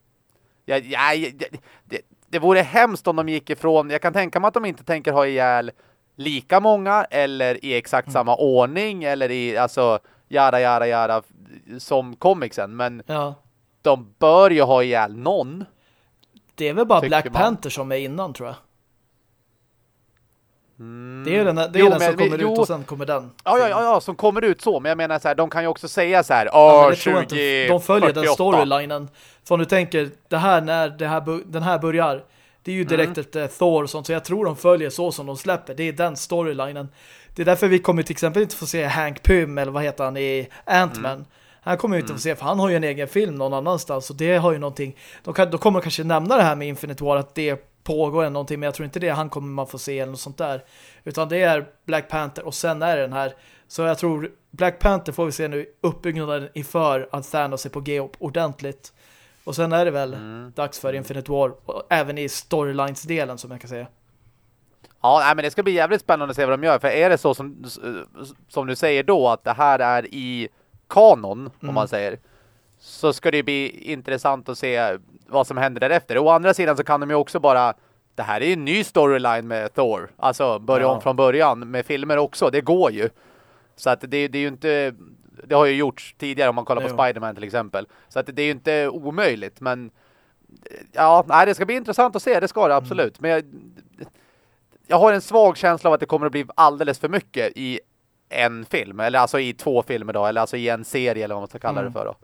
ja, ja, ja, det, vore hemskt om de gick ifrån, jag kan tänka mig att de inte tänker ha ihjäl lika många eller i exakt Mm. samma ordning eller i, alltså jara, jara, jara som comicsen, men ja, de bör ju ha ihjäl någon. det är väl bara Black man. Panther som är innan, tror jag. Mm. Det är den, det jo, den som kommer jo, ut och sen kommer den. Ja, ja, ja, ja, som kommer ut så. Men jag menar så här, de kan ju också säga så här, ja, 20, inte. De följer 48. den storylinen. För om du tänker, det här när det här, den här börjar, det är ju direkt mm. efter Thor och sånt. Så jag tror de följer så som de släpper. Det är den storylinen. Det är därför vi kommer till exempel inte få se Hank Pym, eller vad heter han i Ant-Man. Mm. Han kommer ju inte mm. få se, för han har ju en egen film någon annanstans. Och det har ju någonting, de, kan, de kommer kanske nämna det här med Infinite War, att det pågår än någonting, men jag tror inte det han kommer man få se eller något sånt där. Utan det är Black Panther och sen är det den här. Så jag tror Black Panther får vi se nu uppbyggnaden inför att Thanos är på G ordentligt. Och sen är det väl mm. dags för Infinite War, även i storylines-delen som jag kan säga. Ja, nej, men det ska bli jävligt spännande att se vad de gör. För är det så som, som du säger då, att det här är i kanon, mm. om man säger, så ska det bli intressant att se vad som händer därefter. Å andra sidan så kan de ju också bara det här är ju en ny storyline med Thor. Alltså börja ja. om från början med filmer också. Det går ju. Så att det, det är ju inte det har ju gjorts tidigare om man kollar på Spiderman till exempel. Så att det är ju inte omöjligt men ja, nej, det ska bli intressant att se. Det ska det absolut. Mm. Men jag, jag har en svag känsla av att det kommer att bli alldeles för mycket i en film. Eller alltså i två filmer då. Eller alltså i en serie eller vad man ska kalla mm. det för då.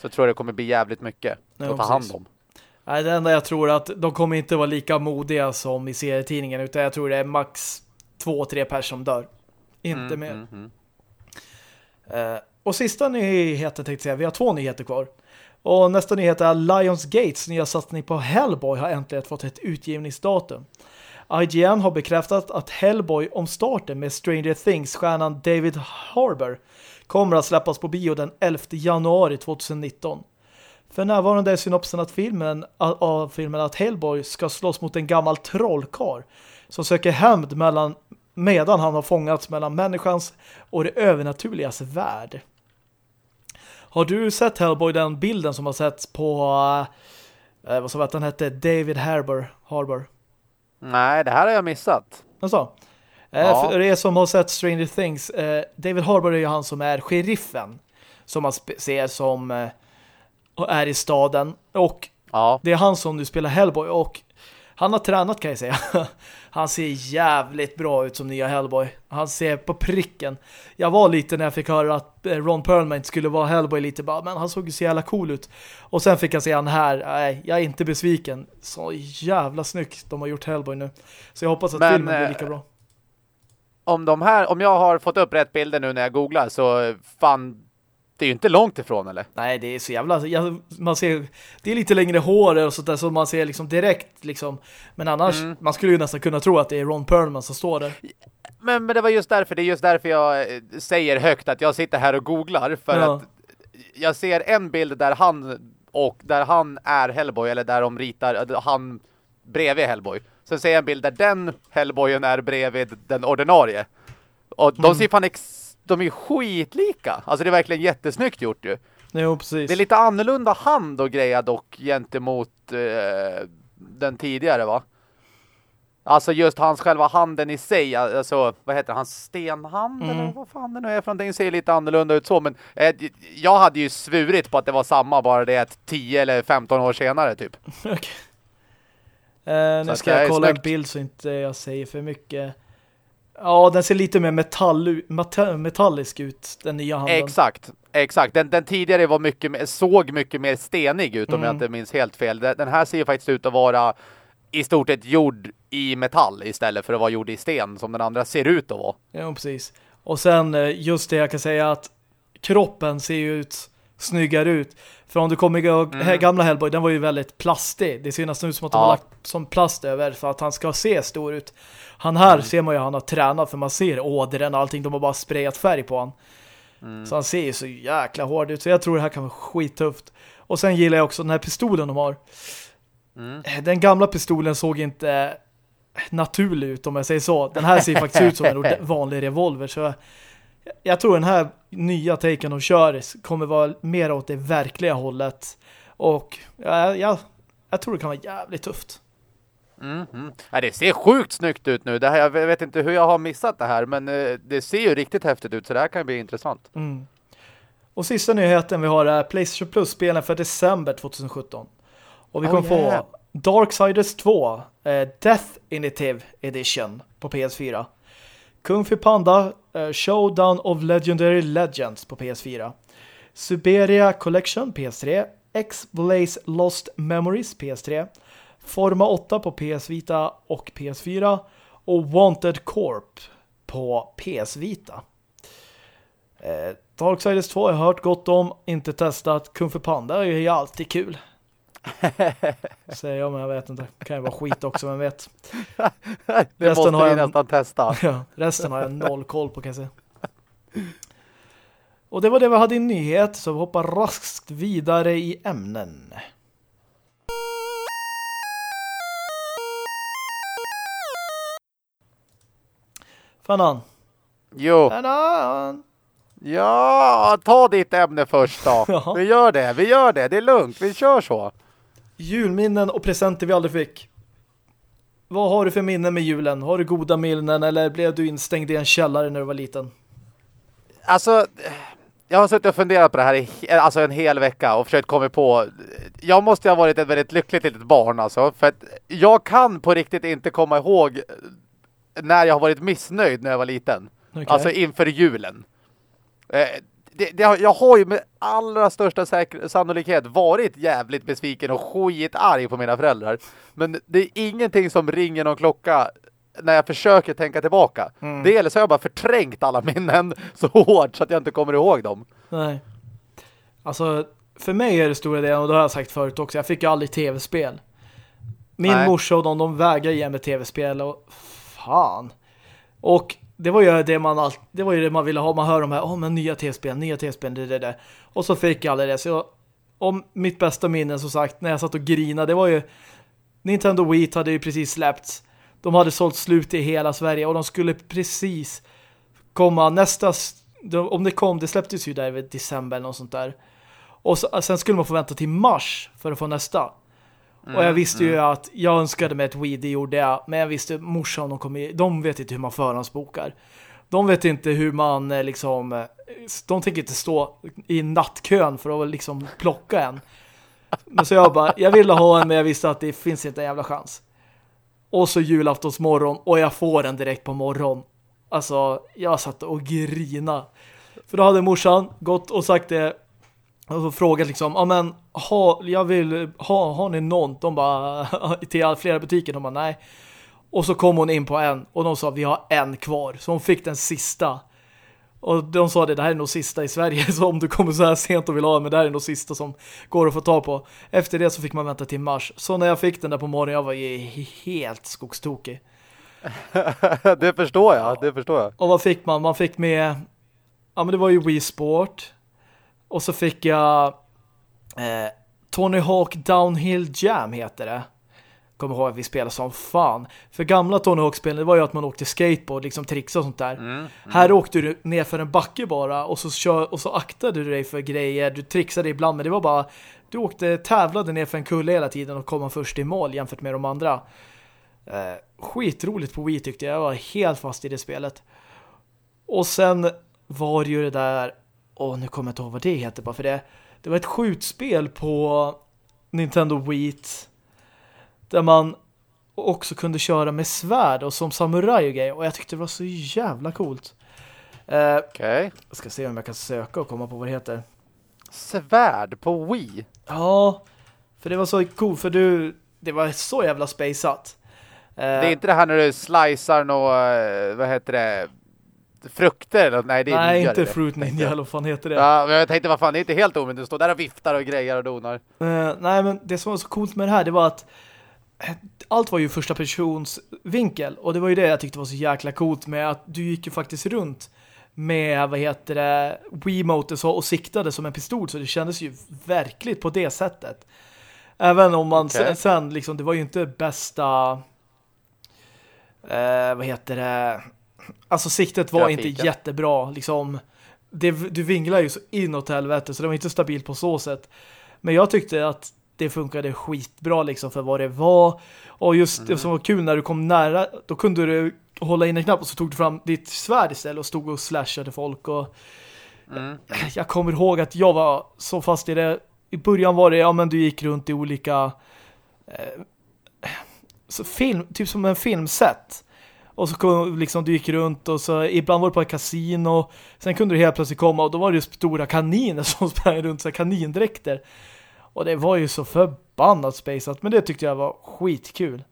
Så tror jag det kommer bli jävligt mycket ja, att ta hand om. Nej, det enda jag tror att de kommer inte vara lika modiga som i serietidningen utan jag tror det är max två, tre personer som dör. Inte mm, mer. Mm, mm. Uh, och sista nyheten tänkte jag säga, vi har två nyheter kvar. Och nästa nyhet är Lionsgates nya satsning på Hellboy har äntligen fått ett utgivningsdatum. IGN har bekräftat att Hellboy om starten med Stranger Things-stjärnan David Harbour kommer att släppas på bio den 11 januari 2019. För närvarande är synopsen att filmen, av filmen att Hellboy ska slåss mot en gammal trollkar som söker hämnd mellan medan han har fångats mellan människans och det övernaturligas värld. Har du sett Hellboy, den bilden som har setts på eh, vad som att den hette David Harbour, Harbour? Nej, det här har jag missat. Alltså, eh, ja. För er som har sett Stranger Things, eh, David Harbour är ju han som är sheriffen som man ser som eh, är i staden och ja. det är han som nu spelar Hellboy och han har tränat kan jag säga. *laughs* Han ser jävligt bra ut som nya Hellboy. Han ser på pricken. Jag var lite när jag fick höra att eh, Ron Perlman skulle vara Hellboy lite bara, men han såg ju så jävla cool ut. Och sen fick jag se han här. Nej, jag är inte besviken. Så jävla snyggt de har gjort Hellboy nu. Så jag hoppas att men, filmen blir lika bra. Om de här, om jag har fått upp rätt bilder nu när jag googlar så fan det är ju inte långt ifrån, eller? Nej, det är så jävla... man ser, det är lite längre hår och sånt där så man ser liksom direkt liksom. Men annars, mm. man skulle ju nästan kunna tro att det är Ron Perlman som står där. Men, men det var just därför, det är just därför jag eh, säger högt att jag sitter här och googlar. För ja. att jag ser en bild där han och där han är Hellboy, eller där de ritar han bredvid Hellboy. Sen ser jag en bild där den Hellboyen är bredvid den ordinarie. Och de mm. ser fan ex de är skitlika. Alltså det är verkligen jättesnyggt gjort ju. Jo, precis. Det är lite annorlunda hand och grejer dock gentemot eh, den tidigare va? Alltså just hans själva handen i sig, alltså vad heter det, hans stenhand mm. eller vad fan det nu är för någonting ser lite annorlunda ut så, men eh, jag hade ju svurit på att det var samma, bara det att 10 eller 15 år senare typ. *laughs* Okay. Eh, nu ska jag kolla snyggt. en bild så inte jag säger för mycket. Ja, den ser lite mer metall, metallisk ut, den nya handen. Exakt, exakt. Den, den tidigare var mycket, såg mycket mer stenig ut om mm. jag inte minns helt fel. Den här ser faktiskt ut att vara i stort sett gjord i metall istället för att vara gjord i sten som den andra ser ut att vara. Ja, precis. Och sen eh, just det jag kan säga att kroppen ser ju ut snyggare ut. För om du kommer ihåg mm. gamla Hellboy, den var ju väldigt plastig. Det ser nästan ut som att de ja. har lagt som plast över för att han ska se stor ut. Han här mm. ser man ju han har tränat för man ser ådren och allting. De har bara sprayat färg på han. Mm. Så han ser ju så jäkla hård ut. Så jag tror det här kan vara skittufft. Och sen gillar jag också den här pistolen de har. Mm. Den gamla pistolen såg inte naturlig ut om jag säger så. Den här ser faktiskt ut som en *laughs* vanlig revolver. Så jag tror den här nya taken de kör kommer vara mer åt det verkliga hållet. Och ja, jag, jag tror det kan vara jävligt tufft. Mm, mm. Ja, det ser sjukt snyggt ut nu. Det här, jag vet inte hur jag har missat det här, men eh, det ser ju riktigt häftigt ut så det här kan bli intressant. Mm. Och sista nyheten vi har är PlayStation Plus-spelen för december 2017. Och vi kommer oh, yeah. få Darksiders 2 eh, Death Initiative Edition på PS4. Kung Fu Panda uh, Showdown of Legendary Legends på PS4. Suberia Collection PS3. X-Blaze Lost Memories PS3. Forma 8 på PS Vita och PS4 och Wanted Corp på PS Vita. Eh, Darksiders 2 har jag hört gott om, inte testat. Kung Fu Panda är ju alltid kul. *laughs* Säger jag, men jag vet inte. Det kan ju vara skit också, men vet. *laughs* det resten måste vi jag... nästan testa. *laughs* ja, resten har jag noll koll på kan jag säga. Och det var det vi hade i nyhet, så vi hoppar raskt vidare i ämnen. Fanan. Jo. Fanan. Ja, ta ditt ämne först då. Ja. Vi gör det, vi gör det. Det är lugnt, vi kör så. Julminnen och presenter vi aldrig fick. Vad har du för minnen med julen? Har du goda minnen eller blev du instängd i en källare när du var liten? Alltså, jag har suttit och funderat på det här i, alltså en hel vecka och försökt komma på... Jag måste ha varit ett väldigt lyckligt litet barn alltså. För att jag kan på riktigt inte komma ihåg när jag har varit missnöjd när jag var liten. Okay. Alltså inför julen. Det, det, jag har ju med allra största sannolikhet varit jävligt besviken och skitarg på mina föräldrar. Men det är ingenting som ringer någon klocka när jag försöker tänka tillbaka. Mm. Dels har jag bara förträngt alla minnen *laughs* så hårt så att jag inte kommer ihåg dem. Nej. Alltså, för mig är det stora delen, och det har jag sagt förut också, jag fick ju aldrig tv-spel. Min Nej. morsa och de, de vägrar ge mig tv-spel och fan. Och det var ju det man all, det var ju det man ville ha. Man hör de här, åh oh, men nya tv-spel, nya tv-spel, det, det, det. Och så fick jag aldrig det. Så jag, om mitt bästa minne som sagt, när jag satt och grinade, det var ju Nintendo Wii hade ju precis släppts. De hade sålt slut i hela Sverige och de skulle precis komma nästa, om det kom, det släpptes ju där i december eller något sånt där. Och så, sen skulle man få vänta till mars för att få nästa. Mm, och jag visste ju mm. att jag önskade mig ett Wii, det gjorde jag. Men jag visste morsan, de, kom de vet inte hur man förhandsbokar. De vet inte hur man eh, liksom... Eh, de tänker inte stå i nattkön för att liksom plocka en. Men så jag bara, jag ville ha en men jag visste att det finns inte en jävla chans. Och så julaftonsmorgon och jag får den direkt på morgon. Alltså, jag satt och grina. För då hade morsan gått och sagt det och frågat liksom, ja men ha, jag vill, ha, har ni någon? De bara, *laughs* till flera butiker, de bara nej. Och så kom hon in på en och de sa, vi har en kvar. Så hon fick den sista. Och de sa det, det här är nog sista i Sverige. *laughs* Så om du kommer så här sent och vill ha men det här är nog sista som går att få tag på. Efter det så fick man vänta till mars. Så när jag fick den där på morgonen, jag var ju helt skogstokig. *laughs* det förstår jag, det förstår jag. Och vad fick man? Man fick med, ja men det var ju Wii Sport. Och så fick jag eh, Tony Hawk Downhill Jam heter det. Kommer ihåg att vi spelade som fan. För gamla Tony Hawk-spelen var ju att man åkte skateboard, liksom tricks och sånt där. Mm, mm. Här åkte du ner för en backe bara och så, kör, och så aktade du dig för grejer. Du trixade ibland, men det var bara du åkte, tävlade ner för en kulle hela tiden och kom först i mål jämfört med de andra. Eh, skitroligt på Wii tyckte jag. Jag var helt fast i det spelet. Och sen var det ju det där och nu kommer jag inte ihåg vad det heter bara för det. Det var ett skjutspel på Nintendo Wii där man också kunde köra med svärd och som samurai och grejer. Och jag tyckte det var så jävla coolt. Eh, Okej. Okay. Jag ska se om jag kan söka och komma på vad det heter. Svärd på Wii? Ja, för det var så coolt för du, det var så jävla spaceat. Eh, det är inte det här när du slicear något, eh, vad heter det, frukter? Eller? Nej, det är Nej inte Fruit Ninja, eller vad fan heter det? Ja, men jag tänkte, vad fan, det är inte helt omöjligt. Du står där och viftar och grejer och donar. Uh, nej, men det som var så coolt med det här, det var att eh, allt var ju första persons vinkel. Och det var ju det jag tyckte var så jäkla coolt med att du gick ju faktiskt runt med, vad heter det, Wiimote så, och siktade som en pistol. Så det kändes ju verkligt på det sättet. Även om man okay. sen, sen, liksom, det var ju inte bästa eh, vad heter det alltså siktet var Trafiken. inte jättebra liksom. Det, du vinglar ju så inåt helvete så det var inte stabilt på så sätt. Men jag tyckte att det funkade skitbra liksom för vad det var. Och just mm. det som var kul när du kom nära, då kunde du hålla in en knapp och så tog du fram ditt svärd istället och stod och slashade folk. Och mm. *clears throat* Jag kommer ihåg att jag var så fast i det. I början var det, ja men du gick runt i olika eh, så film, typ som en filmset. Och så kom, liksom du gick runt och så ibland var det på ett kasino. Sen kunde du helt plötsligt komma och då var det ju stora kaniner *laughs* som sprang runt, så här kanindräkter. Och det var ju så förbannat spaceat. Men det tyckte jag var skitkul.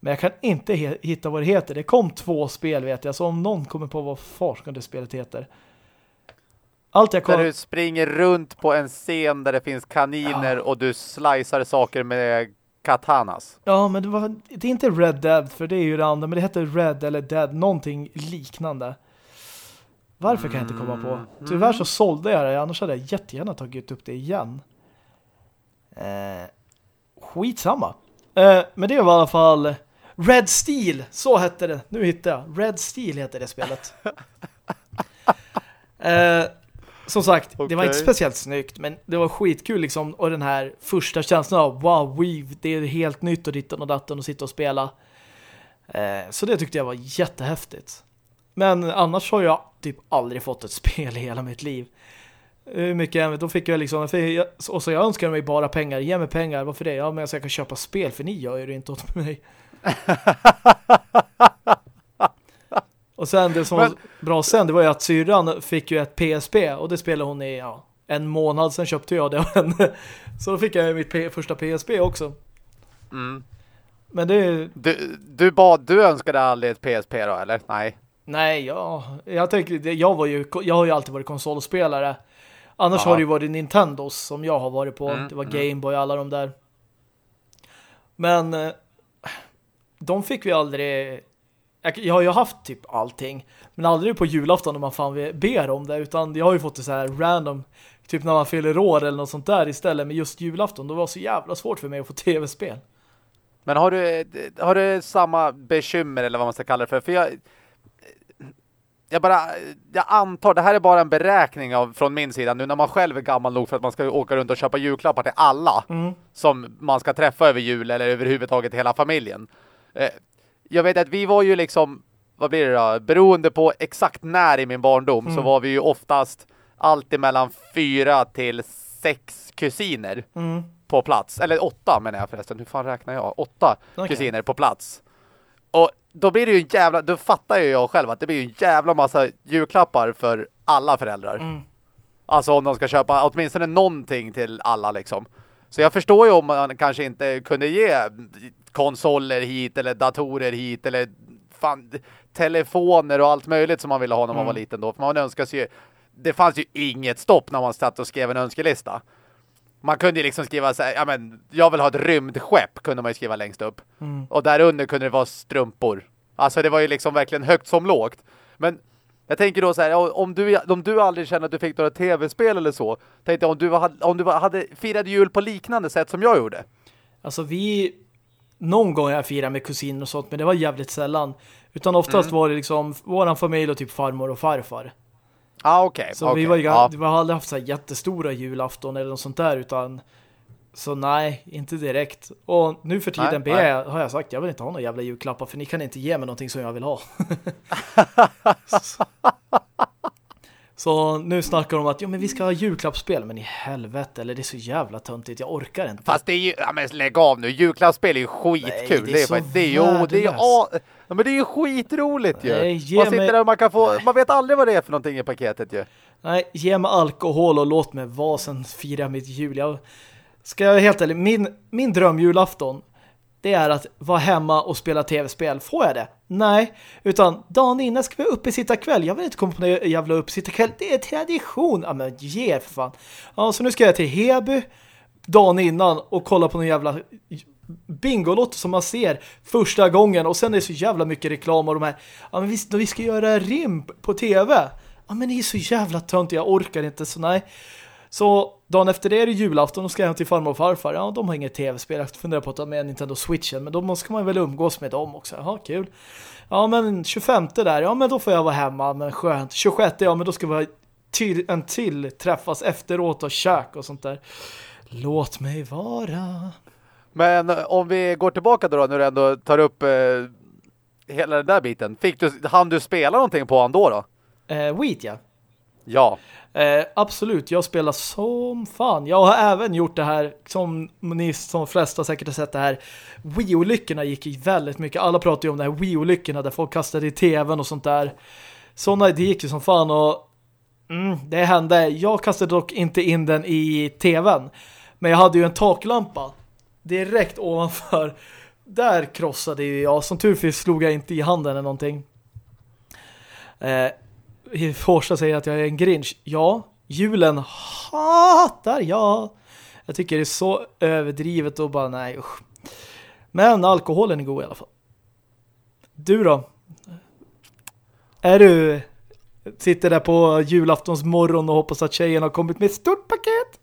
Men jag kan inte hitta vad det heter. Det kom två spel vet jag. Så om någon kommer på vad farskon det spelet heter. Allt jag kom... Där du springer runt på en scen där det finns kaniner ja. och du slicear saker med katanas. Ja, men det, var, det är inte Red Dead för det är ju det andra. Men det heter Red eller Dead. Någonting liknande. Varför kan jag inte komma på? Mm. Tyvärr så sålde jag det. Annars hade jag jättegärna tagit upp det igen. Eh, skitsamma. Eh, men det var i alla fall Red Steel, så hette det. Nu hittade jag. Red Steel heter det spelet. *laughs* eh, som sagt, okay. det var inte speciellt snyggt, men det var skitkul liksom. Och den här första känslan av wow, Weave, det är helt nytt och ditten och datten och sitta och spela. Eh, så det tyckte jag var jättehäftigt. Men annars har jag typ aldrig fått ett *laughs* spel i hela mitt liv. Hur mycket då fick jag liksom och så jag önskar mig bara pengar, ge mig pengar, varför det? Ja, men jag kan köpa spel för ni gör ju det inte åt mig. *laughs* och sen det som men... var bra sen, det var ju att syrran fick ju ett PSP och det spelade hon i ja, en månad, sen köpte jag det av henne. *laughs* Så då fick jag mitt P första PSP också. Mm. Men det... Du, du, bad, du önskade aldrig ett PSP då, eller? Nej. Nej, ja. Jag tänkte, jag var ju, jag har ju alltid varit konsolspelare. Annars Aha. har det ju varit Nintendos som jag har varit på. Mm, det var mm. Gameboy, alla de där. Men eh, de fick vi aldrig... Jag har ju haft typ allting. Men aldrig på julafton när man fan ber om det. Utan jag har ju fått det så här random. Typ när man fyller år eller något sånt där istället. Men just julafton, då var det så jävla svårt för mig att få tv-spel. Men har du, har du samma bekymmer eller vad man ska kalla det för? För jag jag bara, jag antar, det här är bara en beräkning av, från min sida nu när man själv är gammal nog för att man ska åka runt och köpa julklappar till alla mm. som man ska träffa över jul eller överhuvudtaget hela familjen. Eh, jag vet att vi var ju liksom, vad blir det då? Beroende på exakt när i min barndom mm. så var vi ju oftast alltid mellan fyra till sex kusiner mm. på plats. Eller åtta menar jag förresten. Hur fan räknar jag? Åtta okay. kusiner på plats. Och då blir det ju en jävla, då fattar ju jag själv att det blir ju en jävla massa julklappar för alla föräldrar. Mm. Alltså om de ska köpa åtminstone någonting till alla liksom. Så jag förstår ju om man kanske inte kunde ge konsoler hit eller datorer hit eller fan, telefoner och allt möjligt som man ville ha när man mm. var liten då. För man önskar sig ju, det fanns ju inget stopp när man satt och skrev en önskelista. Man kunde ju liksom skriva så här, ja men jag vill ha ett rymdskepp kunde man ju skriva längst upp. Mm. Och där under kunde det vara strumpor. Alltså det var ju liksom verkligen högt som lågt. Men jag tänker då så här, om du, om du aldrig känner att du fick några tv-spel eller så, tänkte jag om du, om du hade firat jul på liknande sätt som jag gjorde. Alltså vi, någon gång jag firade med kusiner och sånt, men det var jävligt sällan. Utan oftast mm. var det liksom våran familj och typ farmor och farfar. Ah, okay. Så okay. vi var ah. vi har aldrig haft så här jättestora julafton eller något sånt där utan så nej, inte direkt. Och nu för tiden nej, nej. har jag sagt jag vill inte ha några jävla julklappar för ni kan inte ge mig någonting som jag vill ha. så. *laughs* så nu snackar de om att jo, men vi ska ha julklappsspel men i helvete, eller det är så jävla töntigt, jag orkar inte. Fast det är ju, ja men lägg av nu, julklappsspel är ju skitkul. Nej, det är, så det är, jo, det är, Ja, men det är ju skitroligt ju. Nej, man sitter mig... där och man kan få, man vet aldrig vad det är för någonting i paketet ju. Nej, ge mig alkohol och låt mig vara sen fira mitt jul. Jag, ska jag helt ärlig, min, min drömjulafton det är att vara hemma och spela tv-spel. Får jag det? Nej. Utan dagen innan ska vi uppe sitta kväll. Jag vill inte komma på någon jävla upp sitta kväll. Det är tradition. Ja men ge för fan. Ja, så nu ska jag till Heby dagen innan och kolla på någon jävla Bingolott som man ser första gången och sen är det så jävla mycket reklam och de här ja men vi, vi ska göra rim på tv. Ja men det är så jävla tönt jag orkar inte så nej. Så dagen efter det är det julafton och ska jag hem till farmor och farfar. Ja, de har inget tv-spel. Jag funderar på att ta med Nintendo Switchen. Men då måste man väl umgås med dem också. Ja, kul. Ja, men 25 där. Ja, men då får jag vara hemma. Men skönt. 26, ja, men då ska vi till, en till träffas efteråt och kök och sånt där. Låt mig vara. Men eh, om vi går tillbaka då, när du ändå tar upp eh, hela den där biten. Fick du, hann du spela någonting på han då då? Eh, Wheat, ja. Ja. Eh, absolut, jag spelar som fan. Jag har även gjort det här, som ni som flesta säkert har sett det här. Wii-olyckorna gick i väldigt mycket. Alla pratar ju om det här Wii-olyckorna där folk kastade i tvn och sånt där. Sådana, det gick ju som fan och mm, det hände. Jag kastade dock inte in den i tvn. Men jag hade ju en taklampa direkt ovanför. Där krossade ju jag. Som tur finns slog jag inte i handen eller någonting. Eh, Forsa säger att jag är en grinch. Ja, julen hatar jag. Jag tycker det är så överdrivet och bara nej usch. Men alkoholen är god i alla fall. Du då? Är du sitter där på julaftons morgon och hoppas att tjejen har kommit med ett stort paket?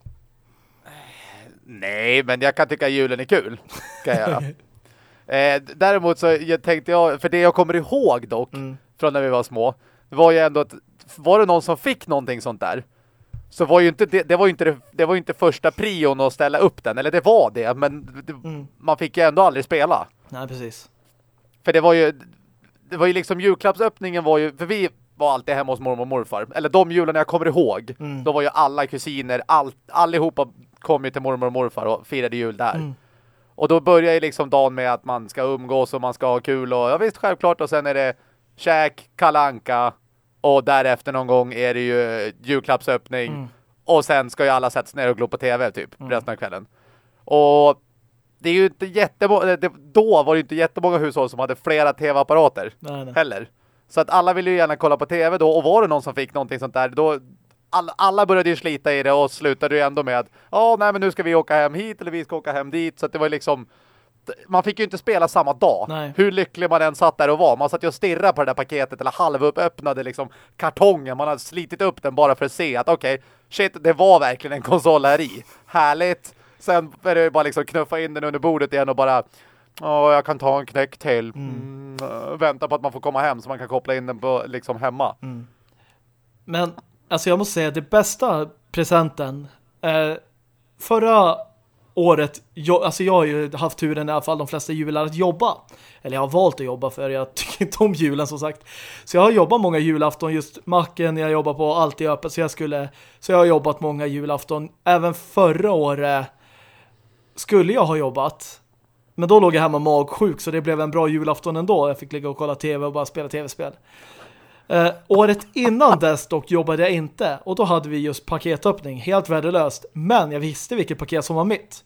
Nej, men jag kan tycka julen är kul. Ska jag *laughs* eh, däremot så jag tänkte jag, för det jag kommer ihåg dock mm. från när vi var små, var ju ändå att var det någon som fick någonting sånt där så var ju inte det, det var ju inte det, det var inte första prion att ställa upp den eller det var det men det, mm. man fick ju ändå aldrig spela. Nej precis. För det var ju det var ju liksom julklappsöppningen var ju för vi var alltid hemma hos mormor och morfar. Eller de jularna jag kommer ihåg. Mm. Då var ju alla kusiner, all, allihopa kom ju till mormor och morfar och firade jul där. Mm. Och då börjar ju liksom dagen med att man ska umgås och man ska ha kul och ja visst självklart och sen är det käk, kalanka och därefter någon gång är det ju julklappsöppning. Mm. Och sen ska ju alla sätta sig ner och glo på tv typ mm. resten av kvällen. Och det är ju inte jättemånga, då var det inte jättemånga hushåll som hade flera tv-apparater heller. Så att alla ville ju gärna kolla på tv då. Och var det någon som fick någonting sånt där, då alla, alla började ju slita i det och slutade ju ändå med att ja, nej men nu ska vi åka hem hit eller vi ska åka hem dit. Så att det var liksom man fick ju inte spela samma dag. Nej. Hur lycklig man än satt där och var. Man satt ju och stirrade på det där paketet eller halvöppnade liksom kartongen. Man hade slitit upp den bara för att se att okej, okay, shit, det var verkligen en konsol här i. Härligt. Sen är det bara liksom knuffa in den under bordet igen och bara Ja, jag kan ta en knäck till. Mm. Mm, vänta på att man får komma hem så man kan koppla in den på liksom hemma. Mm. Men alltså jag måste säga det bästa presenten eh, förra året, jag, alltså jag har ju haft turen i alla fall de flesta jular att jobba. Eller jag har valt att jobba för jag *laughs* tycker inte om julen som sagt. Så jag har jobbat många julafton, just macken jag jobbar på, alltid öppet. Så jag skulle, så jag har jobbat många julafton. Även förra året skulle jag ha jobbat. Men då låg jag hemma magsjuk så det blev en bra julafton ändå. Jag fick ligga och kolla tv och bara spela tv-spel. Eh, året innan dess dock jobbade jag inte och då hade vi just paketöppning, helt värdelöst. Men jag visste vilket paket som var mitt.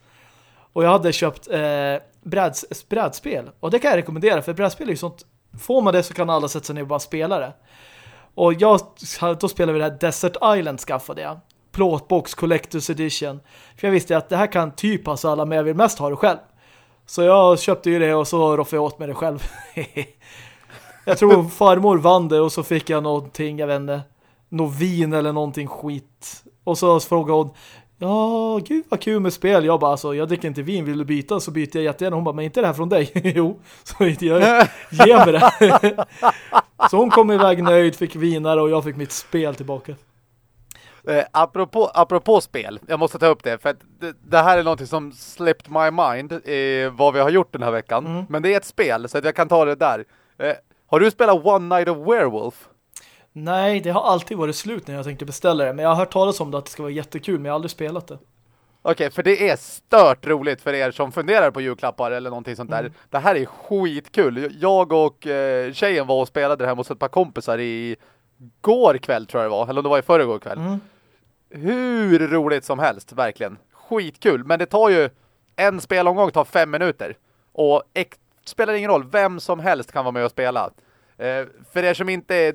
Och jag hade köpt eh, bräds, brädspel. Och det kan jag rekommendera för brädspel är ju sånt, får man det så kan alla sätta sig ner och bara spela det. Och jag, då spelade vi det här Desert Island skaffade jag. Plåtbox Collector's Edition. För jag visste att det här kan typ passa alla men jag vill mest ha det själv. Så jag köpte ju det och så roffade jag åt med det själv. *laughs* Jag tror farmor vann det och så fick jag någonting, jag vet inte, något vin eller någonting skit. Och så frågade hon, ja, gud vad kul med spel. Jag bara, alltså, jag dricker inte vin, vill du byta? Så byter jag jättegärna. Hon bara, men inte det här från dig? *laughs* jo, så jag ge mig det. *laughs* så hon kom iväg nöjd, fick vinare och jag fick mitt spel tillbaka. Eh, apropå, apropå spel, jag måste ta upp det för det, det, här är något som slipped my mind eh, vad vi har gjort den här veckan. Mm. Men det är ett spel så jag kan ta det där. Eh, har du spelat One Night of Werewolf? Nej, det har alltid varit slut när jag tänkte beställa det. Men jag har hört talas om det att det ska vara jättekul, men jag har aldrig spelat det. Okej, okay, för det är stört roligt för er som funderar på julklappar eller någonting sånt där. Mm. Det här är skitkul. Jag och eh, tjejen var och spelade det här hos ett par kompisar i går kväll tror jag det var. Eller om det var i förrgår kväll. Mm. Hur roligt som helst, verkligen. Skitkul. Men det tar ju en spelomgång tar fem minuter. Och spelar ingen roll. Vem som helst kan vara med och spela. Eh, för er som inte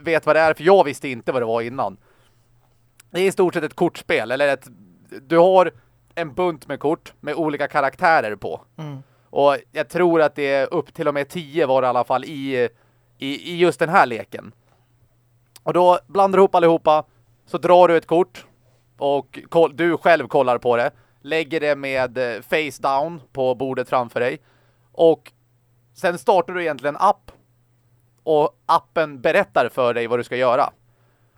vet vad det är, för jag visste inte vad det var innan. Det är i stort sett ett kortspel. Eller ett, du har en bunt med kort med olika karaktärer på. Mm. Och jag tror att det är upp till och med tio var det i alla fall i, i, i just den här leken. Och då blandar du ihop allihopa. Så drar du ett kort. Och du själv kollar på det. Lägger det med eh, face down på bordet framför dig. Och sen startar du egentligen en app. Och appen berättar för dig vad du ska göra.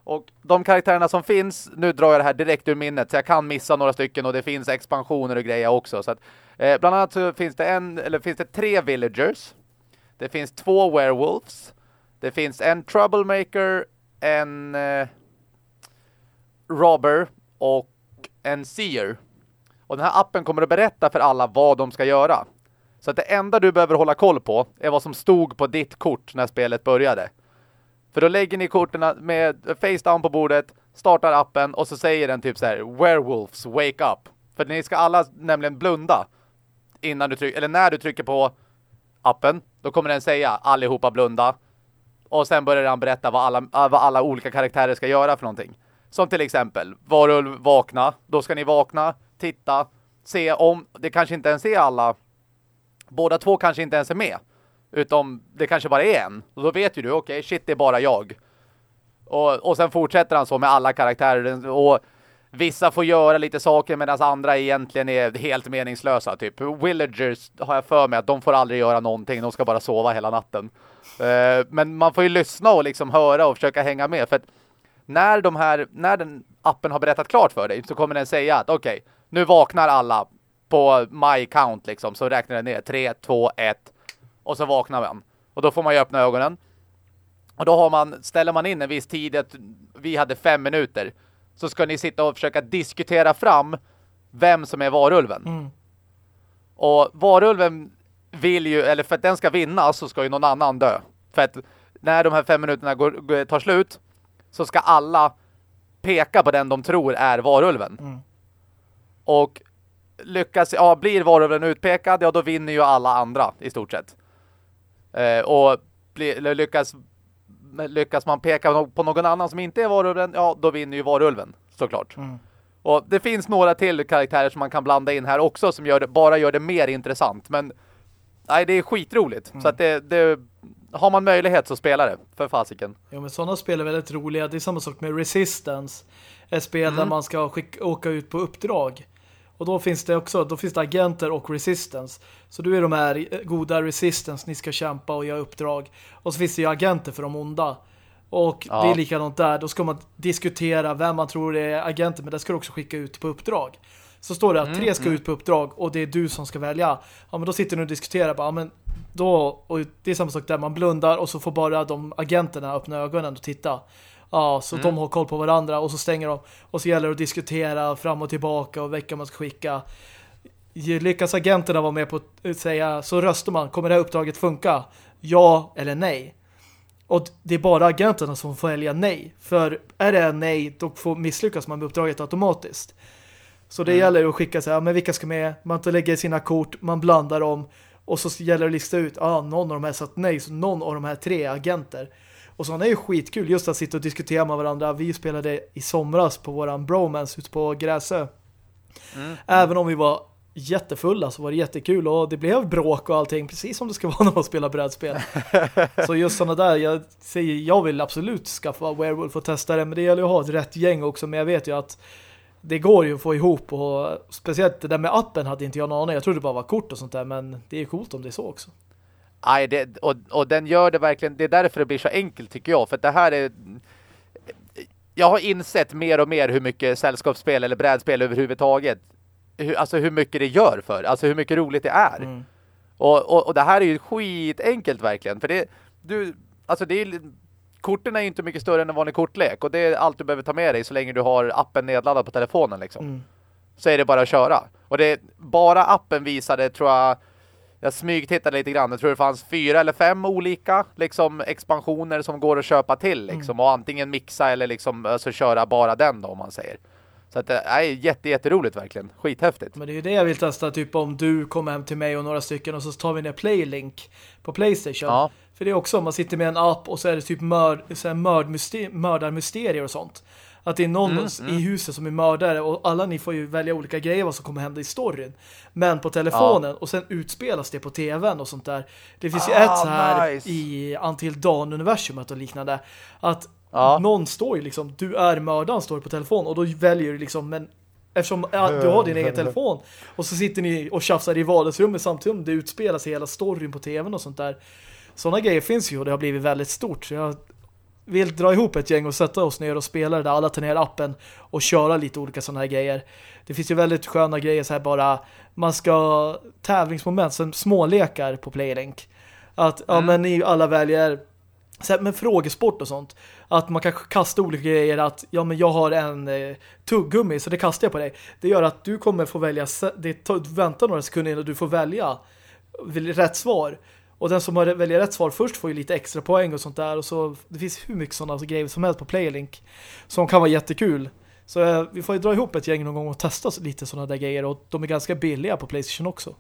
Och de karaktärerna som finns, nu drar jag det här direkt ur minnet så jag kan missa några stycken och det finns expansioner och grejer också. Så att, eh, bland annat så finns det en, eller finns det tre villagers. Det finns två werewolves. Det finns en troublemaker, en... Eh, robber och en seer. Och den här appen kommer att berätta för alla vad de ska göra. Så att det enda du behöver hålla koll på är vad som stod på ditt kort när spelet började. För då lägger ni korten med face down på bordet, startar appen och så säger den typ så här Werewolves, wake up. För ni ska alla nämligen blunda innan du trycker, eller när du trycker på appen, då kommer den säga allihopa blunda. Och sen börjar den berätta vad alla, vad alla olika karaktärer ska göra för någonting. Som till exempel, varulv vakna. Då ska ni vakna, titta, se om, det kanske inte ens är alla, båda två kanske inte ens är med. Utom det kanske bara är en. Och då vet ju du, okej, okay, shit, det är bara jag. Och, och sen fortsätter han så med alla karaktärer. Och vissa får göra lite saker medan andra egentligen är helt meningslösa. Typ villagers har jag för mig att de får aldrig göra någonting. De ska bara sova hela natten. Uh, men man får ju lyssna och liksom höra och försöka hänga med. För att när, de här, när den appen har berättat klart för dig så kommer den säga att okej, okay, nu vaknar alla på my count liksom. Så räknar den ner 3, 2, 1 och så vaknar man. Och då får man ju öppna ögonen. Och då har man, ställer man in en viss tid att vi hade fem minuter så ska ni sitta och försöka diskutera fram vem som är varulven. Mm. Och varulven vill ju, eller för att den ska vinna så ska ju någon annan dö. För att när de här fem minuterna går, tar slut så ska alla peka på den de tror är varulven. Mm. Och lyckas, ja, blir varulven utpekad, ja då vinner ju alla andra i stort sett. Eh, och bli, lyckas, lyckas man peka på någon annan som inte är varulven, ja då vinner ju varulven, såklart. Mm. Och det finns några till karaktärer som man kan blanda in här också som gör det, bara gör det mer intressant. Men nej, det är skitroligt. Mm. Så att det, det, har man möjlighet så spelar det, för fasiken. Ja, men sådana spel är väldigt roliga. Det är samma sak med Resistance. Ett spel mm. där man ska skicka, åka ut på uppdrag. Och då finns det också, då finns det agenter och resistance. Så du är de här goda resistance, ni ska kämpa och göra uppdrag. Och så finns det ju agenter för de onda. Och ja. det är likadant där. Då ska man diskutera vem man tror är agenter, men det ska du också skicka ut på uppdrag. Så står det att mm, tre ska mm. ut på uppdrag och det är du som ska välja. Ja, men då sitter du och diskuterar bara, ja, men då, och det är samma sak där, man blundar och så får bara de agenterna öppna ögonen och titta. Ja, så mm. de har koll på varandra och så stänger de. Och så gäller det att diskutera fram och tillbaka och vilka man ska skicka. Lyckas agenterna vara med på att säga så röstar man. Kommer det här uppdraget funka? Ja eller nej? Och det är bara agenterna som får välja nej. För är det nej, då får misslyckas man med uppdraget automatiskt. Så det mm. gäller att skicka så här, men vilka ska med? Man tar lägger sina kort, man blandar dem och så gäller det att lista ut, ah, någon av de här satt nej, så någon av de här tre agenter. Och sådana är ju skitkul just att sitta och diskutera med varandra. Vi spelade i somras på våran bromance ute på Gräsö. Mm. Även om vi var jättefulla så var det jättekul och det blev bråk och allting precis som det ska *laughs* vara när man spelar brädspel. *laughs* så just sådana där, jag säger jag vill absolut skaffa Werewolf och testa det men det gäller ju att ha ett rätt gäng också men jag vet ju att det går ju att få ihop och speciellt det där med appen hade inte jag någon aning. Jag trodde det bara var kort och sånt där men det är coolt om det är så också. Nej, det, och, och den gör det verkligen, det är därför det blir så enkelt tycker jag. För det här är... Jag har insett mer och mer hur mycket sällskapsspel eller brädspel överhuvudtaget, hur, alltså hur mycket det gör för, alltså hur mycket roligt det är. Mm. Och, och, och det här är ju skitenkelt verkligen. För det, du, alltså det är, korten är ju inte mycket större än en vanlig kortlek. Och det är allt du behöver ta med dig så länge du har appen nedladdad på telefonen liksom. Mm. Så är det bara att köra. Och det bara appen visade, tror jag jag smygtittade lite grann. Jag tror det fanns fyra eller fem olika liksom, expansioner som går att köpa till. Mm. Liksom, mm. Och antingen mixa eller liksom, alltså, köra bara den då, om man säger. Så att det är jätte, jätteroligt verkligen. Skithäftigt. Men det är ju det jag vill testa. Typ om du kommer hem till mig och några stycken och så tar vi ner Playlink på Playstation. Ja. För det är också om man sitter med en app och så är det typ mörd, så mördarmysterier och sånt. Att det är någon mm, mm. i huset som är mördare och alla ni får ju välja olika grejer vad som kommer hända i storyn. Men på telefonen ja. och sen utspelas det på tvn och sånt där. Det finns ah, ju ett så här nice. i Until Dawn-universumet och liknande. Att ja. någon står ju liksom, du är mördaren står på telefon och då väljer du liksom, men Eftersom ja, du har din egen telefon och så sitter ni och tjafsar i vardagsrummet samtidigt som det utspelas hela storyn på tvn och sånt där. Sådana grejer finns ju och det har blivit väldigt stort. Så jag vill dra ihop ett gäng och sätta oss ner och spela där alla tar ner appen och köra lite olika sådana här grejer. Det finns ju väldigt sköna grejer så här bara man ska tävlingsmoment som smålekar på Playlink. Att mm. ja men ni alla väljer så här, med frågesport och sånt. Att man kan kasta olika grejer. Att ja, men jag har en eh, tuggummi så det kastar jag på dig. Det gör att du kommer få välja. Det tar, vänta några sekunder innan du får välja rätt svar. Och den som väljer rätt svar först får ju lite extra poäng och sånt där. Och så det finns hur mycket sådana grejer som helst på Playlink. Som kan vara jättekul. Så eh, vi får ju dra ihop ett gäng någon gång och testa lite sådana där grejer. Och de är ganska billiga på Playstation också.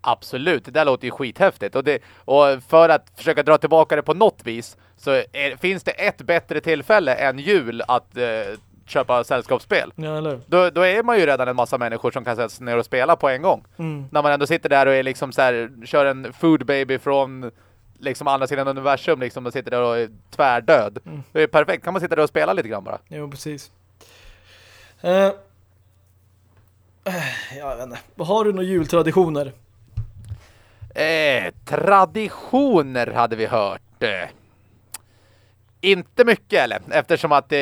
Absolut, det där låter ju skithäftigt. Och, det, och för att försöka dra tillbaka det på något vis så är, finns det ett bättre tillfälle än jul att eh, köpa sällskapsspel. Ja, eller? Då, då är man ju redan en massa människor som kan sätta sig ner och spela på en gång. Mm. När man ändå sitter där och är liksom så här, kör en food baby från liksom andra sidan universum liksom och sitter där och är tvärdöd. Mm. Det är perfekt, kan man sitta där och spela lite grann bara. Jo, precis. Uh, jag vet inte. Har du några jultraditioner? Eh, traditioner hade vi hört. Eh, inte mycket eller? Eftersom att eh,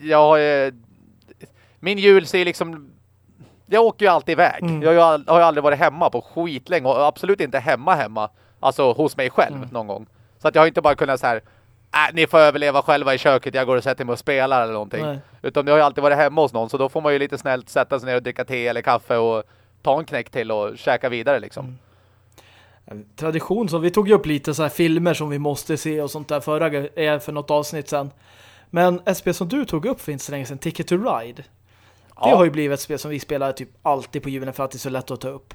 jag... Eh, min jul ser liksom... Jag åker ju alltid iväg. Mm. Jag har ju aldrig varit hemma på skitlänge och absolut inte hemma hemma. Alltså hos mig själv mm. någon gång. Så att jag har inte bara kunnat så här... Äh, ni får överleva själva i köket. Jag går och sätter mig och spelar eller någonting. Nej. Utan jag har ju alltid varit hemma hos någon. Så då får man ju lite snällt sätta sig ner och dricka te eller kaffe och ta en knäck till och käka vidare liksom. Mm tradition som vi tog upp lite så här filmer som vi måste se och sånt där förra för något avsnitt sen. Men ett spel som du tog upp för inte så länge sedan, Ticket to Ride. Ja. Det har ju blivit ett spel som vi spelar typ alltid på julen för att det är så lätt att ta upp.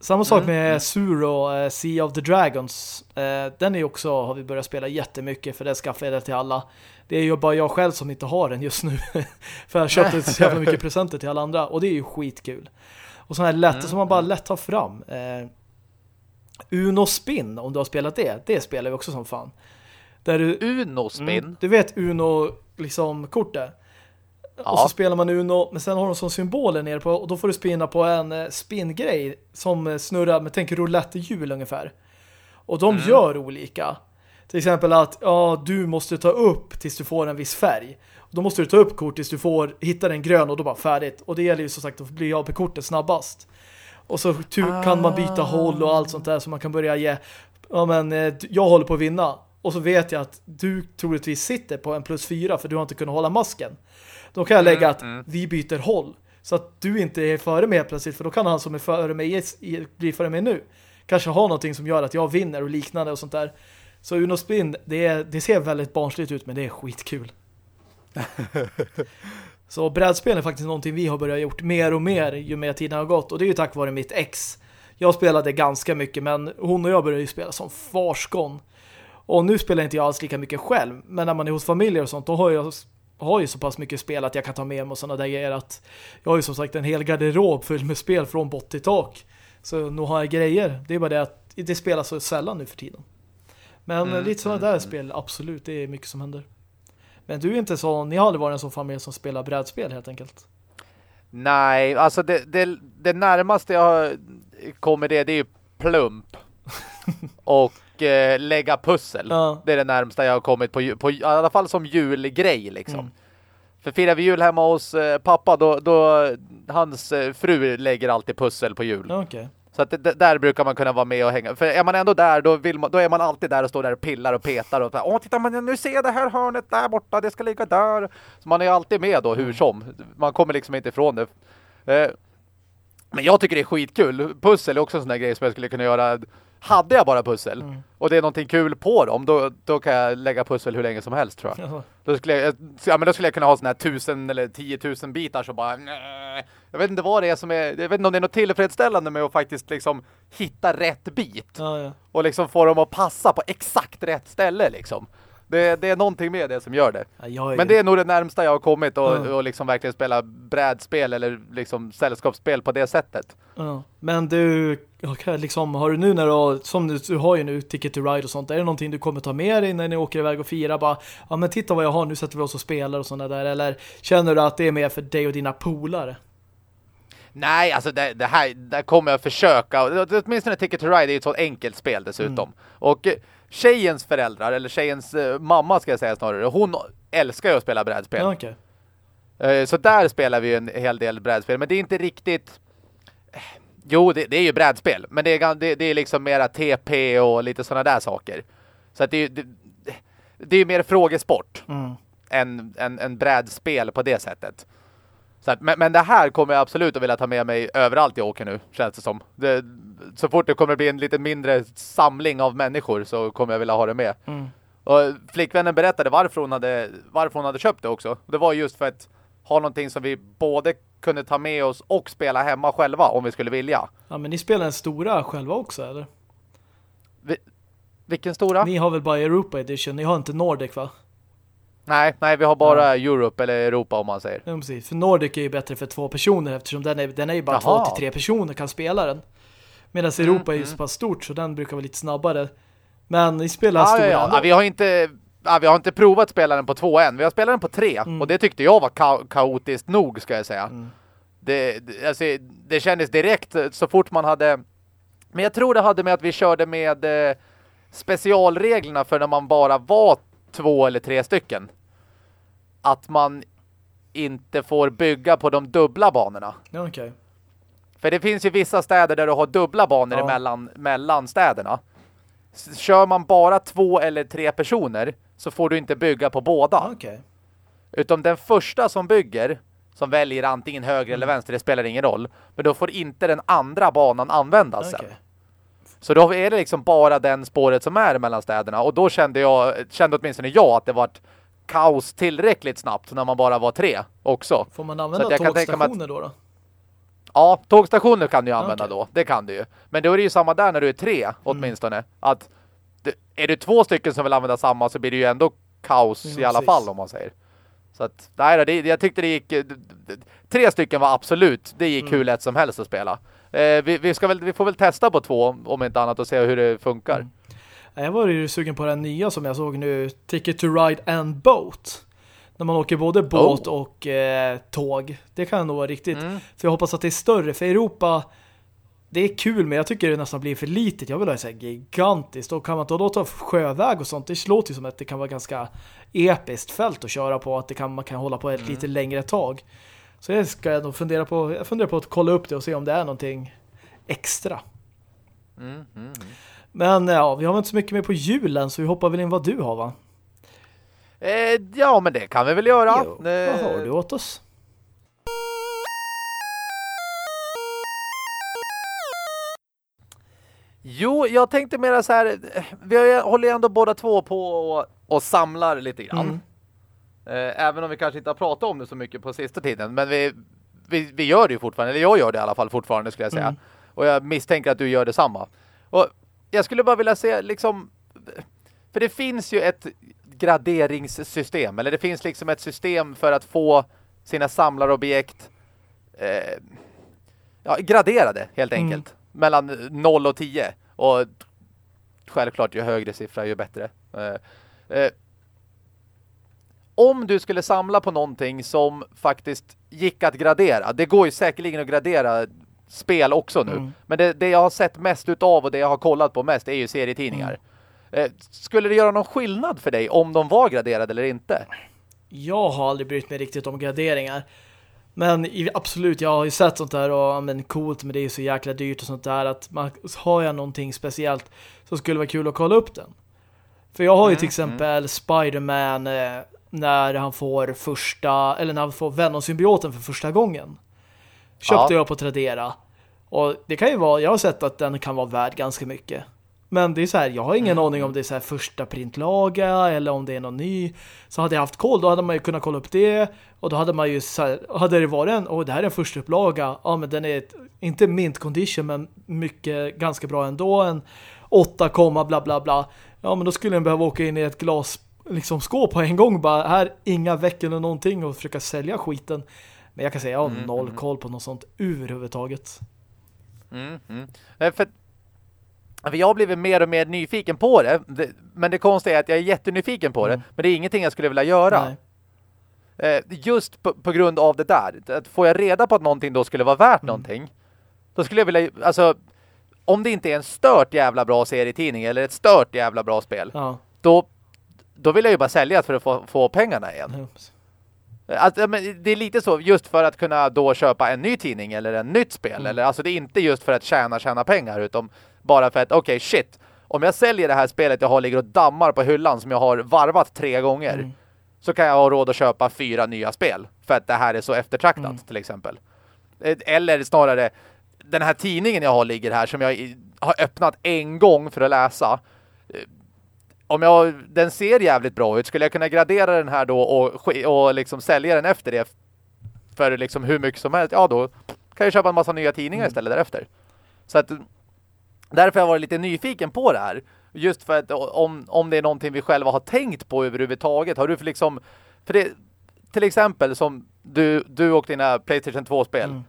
Samma sak mm. med mm. Suro, uh, Sea of the Dragons. Uh, den är också, har vi börjat spela jättemycket för det skaffade jag till alla. Det är ju bara jag själv som inte har den just nu. *laughs* för jag köpte så jävla mycket *laughs* presenter till alla andra. Och det är ju skitkul. Och sådana här lätta mm. som man bara mm. lätt tar fram. Uh, Uno Spin, om du har spelat det. Det spelar vi också som fan. Där du, Uno Spin? Mm, du vet Uno liksom kortet. Ja. Och så spelar man Uno, men sen har de som symboler nere på och då får du spinna på en eh, spinngrej som eh, snurrar med, tänk roulette-hjul ungefär. Och de mm. gör olika. Till exempel att ja, du måste ta upp tills du får en viss färg. Då måste du ta upp kort tills du får hitta en grön och då bara färdigt. Och det gäller ju som sagt att bli av med kortet snabbast. Och så kan man byta håll och allt sånt där så man kan börja ge ja men eh, jag håller på att vinna och så vet jag att du troligtvis sitter på en plus fyra för du har inte kunnat hålla masken. Då kan jag lägga mm, att mm. vi byter håll så att du inte är före mig plötsligt för då kan han som är före mig bli före mig nu. Kanske ha någonting som gör att jag vinner och liknande och sånt där. Så Uno Spin, det, det ser väldigt barnsligt ut men det är skitkul. *laughs* Så brädspel är faktiskt någonting vi har börjat gjort mer och mer ju mer tiden har gått. Och det är ju tack vare mitt ex. Jag spelade ganska mycket men hon och jag började ju spela som farskon. Och nu spelar inte jag alls lika mycket själv. Men när man är hos familjer och sånt då har jag har ju så pass mycket spel att jag kan ta med mig och sådana där grejer att jag har ju som sagt en hel garderob full med spel från bott till tak. Så nu har jag grejer. Det är bara det att det spelas så sällan nu för tiden. Men mm, lite sådana mm, där mm. spel, absolut, det är mycket som händer. Men du är inte så, ni har aldrig varit en sån familj som spelar brädspel helt enkelt. Nej, alltså det, det, det närmaste jag kommer det, det är ju plump. *laughs* och eh, lägga pussel. Ja. Det är det närmsta jag har kommit på, på i alla fall som julgrej liksom. Mm. För firar vi jul hemma hos eh, pappa, då, då hans eh, fru lägger alltid pussel på jul. Okay. Så att det, där brukar man kunna vara med och hänga. För är man ändå där, då, vill man, då är man alltid där och står där och pillar och petar. Och Åh, titta, man, nu ser jag det här hörnet där borta, det ska ligga där. Så man är alltid med då, hur mm. som. Man kommer liksom inte ifrån det. Eh, men jag tycker det är skitkul. Pussel är också en sån där grej som jag skulle kunna göra hade jag bara pussel mm. och det är någonting kul på dem, då, då kan jag lägga pussel hur länge som helst tror jag. Jaha. Då skulle jag, ja, men då skulle jag kunna ha såna här tusen eller tiotusen bitar så bara nej. Jag vet inte vad det är som är, jag vet inte om det är något tillfredsställande med att faktiskt liksom hitta rätt bit. Ja, ja. Och liksom få dem att passa på exakt rätt ställe liksom. Det, det, är någonting med det som gör det. Ja, Men det är nog det närmsta jag har kommit och, ja. och liksom verkligen spela brädspel eller liksom sällskapsspel på det sättet. Ja. Men du, liksom, har du nu när du har, som du, du har ju nu Ticket to Ride och sånt, är det någonting du kommer ta med dig när ni åker iväg och fira? Bara, ja men titta vad jag har, nu sätter vi oss och spelar och sådana där. Eller känner du att det är mer för dig och dina polare? Nej, alltså det, det här där kommer jag försöka. Åtminstone Ticket to Ride är ett så enkelt spel dessutom. Mm. Och tjejens föräldrar, eller tjejens eh, mamma ska jag säga snarare, hon älskar ju att spela brädspel. Okay. Eh, så där spelar vi en hel del brädspel, men det är inte riktigt... Eh, jo, det, det är ju brädspel, men det är, det, det är liksom mera TP och lite sådana där saker. Så att det, det, det är ju mer frågesport Mm. än, än, än brädspel på det sättet. Så att, men, men det här kommer jag absolut att vilja ta med mig överallt jag åker nu, känns det som. Det, så fort det kommer bli en lite mindre samling av människor så kommer jag vilja ha det med. Mm. Och flickvännen berättade varför hon hade, varför hon hade köpt det också. Det var just för att ha någonting som vi både kunde ta med oss och spela hemma själva om vi skulle vilja. Ja, men ni spelar den stora själva också, eller? Vi, vilken stora? Ni har väl bara Europa Edition, ni har inte Nordic va? Nej, nej, vi har bara Europe eller Europa om man säger. Ja, precis. För Nordic är ju bättre för två personer eftersom den är, den är ju bara Jaha. två till tre personer kan spela den. Medan Mm, Europa är ju så pass stort så den brukar vara lite snabbare. Men ni spelar Ja, stora ja, ja. vi har inte ja, vi har inte provat spela den på två än. Vi har spelat den på tre. Mm. Och det tyckte jag var ka kaotiskt nog ska jag säga. Mm. Det, det, alltså, det kändes direkt eh, så fort man hade... Men jag tror det hade med att vi körde med eh, specialreglerna för när man bara var två eller tre stycken. Att man inte får bygga på de dubbla banorna. Ja, okej. För det finns ju vissa städer där du har dubbla banor Ja. emellan, mellan städerna. Kör man bara två eller tre personer så får du inte bygga på båda. Ja, okej. Utom den första som bygger, som väljer antingen höger eller vänster, det spelar ingen roll. Men då får inte den andra banan användas sen. Okej. Så då är det liksom bara den spåret som är mellan städerna. Och då kände jag, kände åtminstone jag att det var kaos tillräckligt snabbt när man bara var tre också. Får man använda mig att- tågstationer då då? Ja, tågstationer kan du använda Okej. då. Det kan du ju. Men då är det ju samma där när du är tre, åtminstone. Att det, är du två stycken som vill använda samma så blir det ju ändå kaos Ja, i alla precis. fall om man säger. Så att, nej det, jag tyckte det gick... eh, Tre stycken var absolut, det gick hur lätt som helst att spela. Eh, vi, vi, ska väl, vi får väl testa på två om inte annat och se hur det funkar. Mm. Ja, Jag var ju sugen på den nya som jag såg nu, Ticket to Ride and Boat. När man åker både båt Oh. och eh, tåg. Det kan nog vara riktigt. Mm. För jag hoppas att det är större. För Europa, det är kul men jag tycker det nästan blir för litet. Jag vill ha det så här gigantiskt. Och kan man då ta sjöväg och sånt, det låter ju som att det kan vara ganska episkt fält att köra på. Att det kan, man kan hålla på ett lite längre tag. Så det ska jag nog fundera på. Jag funderar på att kolla upp det och se om det är någonting extra. Mm, mm, mm. Men ja, vi har inte så mycket mer på julen så vi hoppar väl in vad du har va? Eh, ja, men det kan vi väl göra. Jo, Eh, vad har du åt oss? Jo, jag tänkte mera så här. Vi håller ändå båda två på och, och samlar lite grann. Mm. Eh, även om vi kanske inte har pratat om det så mycket på sista tiden. Men vi, vi, vi gör det ju fortfarande. Eller jag gör det i alla fall fortfarande skulle jag säga. Mm. Och jag misstänker att du gör detsamma. Och jag skulle bara vilja se liksom... För det finns ju ett graderingssystem. Eller det finns liksom ett system för att få sina samlarobjekt eh, ja, graderade helt Mm. enkelt. Mellan 0 och 10. Och självklart ju högre siffra ju bättre. Eh, eh, om du skulle samla på någonting som faktiskt gick att gradera. Det går ju säkerligen att gradera spel också nu. Mm. Men det, det jag har sett mest utav och det jag har kollat på mest är ju serietidningar. Eh, skulle det göra någon skillnad för dig om de var graderade eller inte? Jag har aldrig brytt mig riktigt om graderingar. Men absolut, jag har ju sett sånt där och men coolt, men det är så jäkla dyrt och sånt där att man, har jag någonting speciellt så skulle det vara kul att kolla upp den. För jag har ju Mm, till exempel Spider-Man eh, när han får första, eller när han får Venom-symbioten för första gången. Köpte Ja. jag på Tradera. Och det kan ju vara, jag har sett att den kan vara värd ganska mycket. Men det är så här, jag har ingen Mm. aning om det är så här första printlaga eller om det är någon ny. Så hade jag haft koll, då hade man ju kunnat kolla upp det. Och då hade man ju så här, hade det varit en, åh det här är en första upplaga. Ja men den är ett, inte mint condition men mycket, ganska bra ändå. En 8, bla bla bla. Ja men då skulle den behöva åka in i ett glas liksom skåp på en gång. Bara här, inga veck eller någonting och försöka sälja skiten. Men jag kan säga, jag har Mm, noll mm. koll på något sånt överhuvudtaget. Mm, mm. Eh, För, för jag har blivit mer och mer nyfiken på det. Men det konstiga är att jag är jättenyfiken på Mm. det. Men det är ingenting jag skulle vilja göra. Nej. Eh, just på, på grund av det där. Att får jag reda på att någonting då skulle vara värt Mm. någonting. Då skulle jag vilja, alltså om det inte är en stört jävla bra serietidning eller ett stört jävla bra spel. Ja. Då, då vill jag ju bara sälja för att få, få pengarna igen. Alltså, men det är lite så, just för att kunna då köpa en ny tidning eller en nytt spel. Mm. Eller, alltså det är inte just för att tjäna, tjäna pengar utan bara för att, okej shit, om jag säljer det här spelet jag har ligger och dammar på hyllan som jag har varvat tre gånger Mm. så kan jag ha råd att köpa fyra nya spel för att det här är så eftertraktat Mm. till exempel. Eller snarare den här tidningen jag har ligger här som jag har öppnat en gång för att läsa. Eh, Om jag, den ser jävligt bra ut, skulle jag kunna gradera den här då och, och liksom sälja den efter det för liksom hur mycket som helst, ja då kan jag köpa en massa nya tidningar istället därefter. Så att därför har jag varit lite nyfiken på det här. Just för att om, om det är någonting vi själva har tänkt på överhuvudtaget. Har du för liksom, för det, till exempel som du, du och dina Playstation 2-spel. Mm.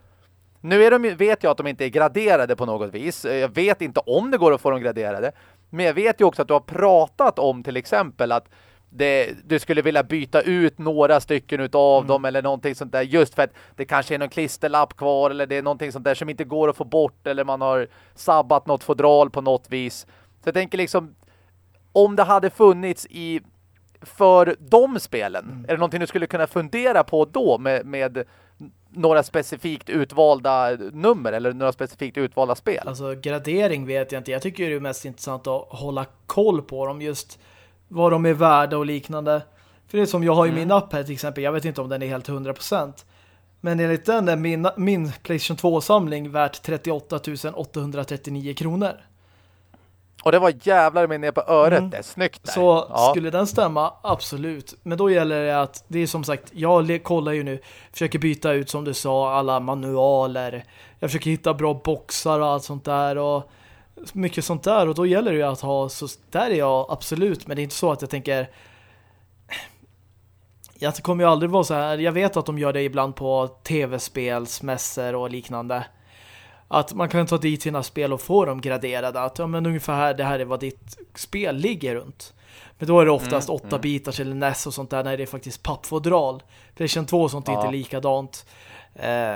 Nu är de, vet jag att de inte är graderade på något vis. Jag vet inte om det går att få dem graderade. Men jag vet ju också att du har pratat om till exempel att det, du skulle vilja byta ut några stycken utav Mm. dem eller någonting sånt där just för att det kanske är någon klisterlapp kvar eller det är någonting sånt där som inte går att få bort eller man har sabbat något fodral på något vis. Så jag tänker liksom om det hade funnits i för de spelen, Mm. är det någonting du skulle kunna fundera på då med, med några specifikt utvalda nummer eller några specifikt utvalda spel? Alltså gradering vet jag inte. Jag tycker det är mest intressant att hålla koll på dem. Just vad de är värda och liknande. För det är som jag har i min app här till exempel. Jag vet inte om den är helt 100%. Men enligt den är min, min PlayStation 2-samling värt 38 839 kronor. Och det var jävlar med ner på öret. Mm. Det är snyggt där. Så ja. skulle den stämma, absolut. Men då gäller det att, det är som sagt, jag kollar ju nu, försöker byta ut som du sa, alla manualer. Jag försöker hitta bra boxar och allt sånt där och mycket sånt där. Och då gäller det ju att ha, så där är jag absolut. Men det är inte så att jag tänker, jag kommer ju aldrig vara så här, jag vet att de gör det ibland på tv-spelsmässor och liknande att man kan ta dit sina spel och få dem graderade. Att ja, men ungefär här, det här är vad ditt spel ligger runt. Men då är det oftast Mm, 8 mm. bitars eller NES och sånt där när det är faktiskt pappfodral. PlayStation 2 och sånt är Ja. inte likadant. Eh,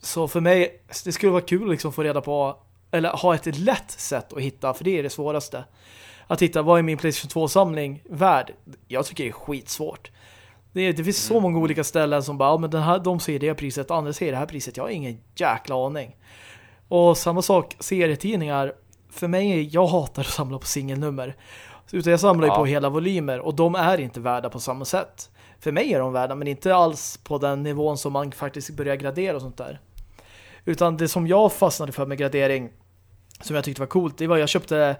så för mig, det skulle vara kul att liksom få reda på eller ha ett lätt sätt att hitta, för det är det svåraste. Att hitta, vad är min PlayStation 2-samling värd? Jag tycker det är skitsvårt. Det, är, det finns så många olika ställen som bara, ja, men den här, de säger det priset, andra säger det här priset. Jag har ingen jäkla aning. Och samma sak, serietidningar. För mig, jag hatar att samla på singelnummer. Utan jag samlar ju Ja. på hela volymer och de är inte värda på samma sätt. För mig är de värda, men inte alls på den nivån som man faktiskt börjar gradera och sånt där. Utan det som jag fastnade för med gradering, som jag tyckte var coolt, det var jag köpte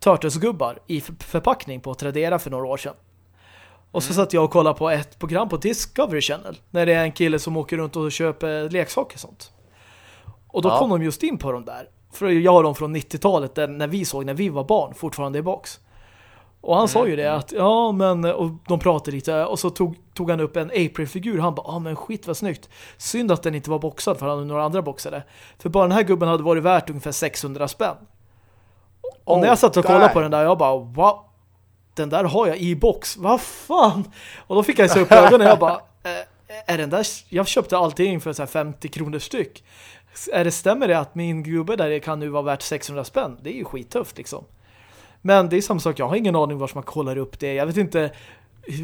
Turtles-gubbar i för- förpackning på Tradera för några år sedan. Och så satt jag och kollade på ett program på Discovery Channel när det är en kille som åker runt och köper leksaker och sånt. Och då Ja. kom de just in på dem där. För jag har dem från 90-talet där, när vi såg, när vi var barn, fortfarande i box. Och han sa ju det att, ja men, och de pratade lite och så tog, tog han upp en April-figur. Han bara, ja men skit vad snyggt. Synd att den inte var boxad för han hade några andra boxade. För bara den här gubben hade varit värt ungefär 600 spänn. Och när jag satt och kollade där. på den där, jag bara, wow, den där har jag i box. Vad fan? Och då fick jag så upp ögonen och jag bara, eh, är den där, jag köpte allting för så här 50 kronor styck. Är det stämmer det att min gubbe där kan nu vara värt 600 spänn? Det är ju skittufft liksom. Men det är samma sak, jag har ingen aning var man kollar upp det. Jag vet inte,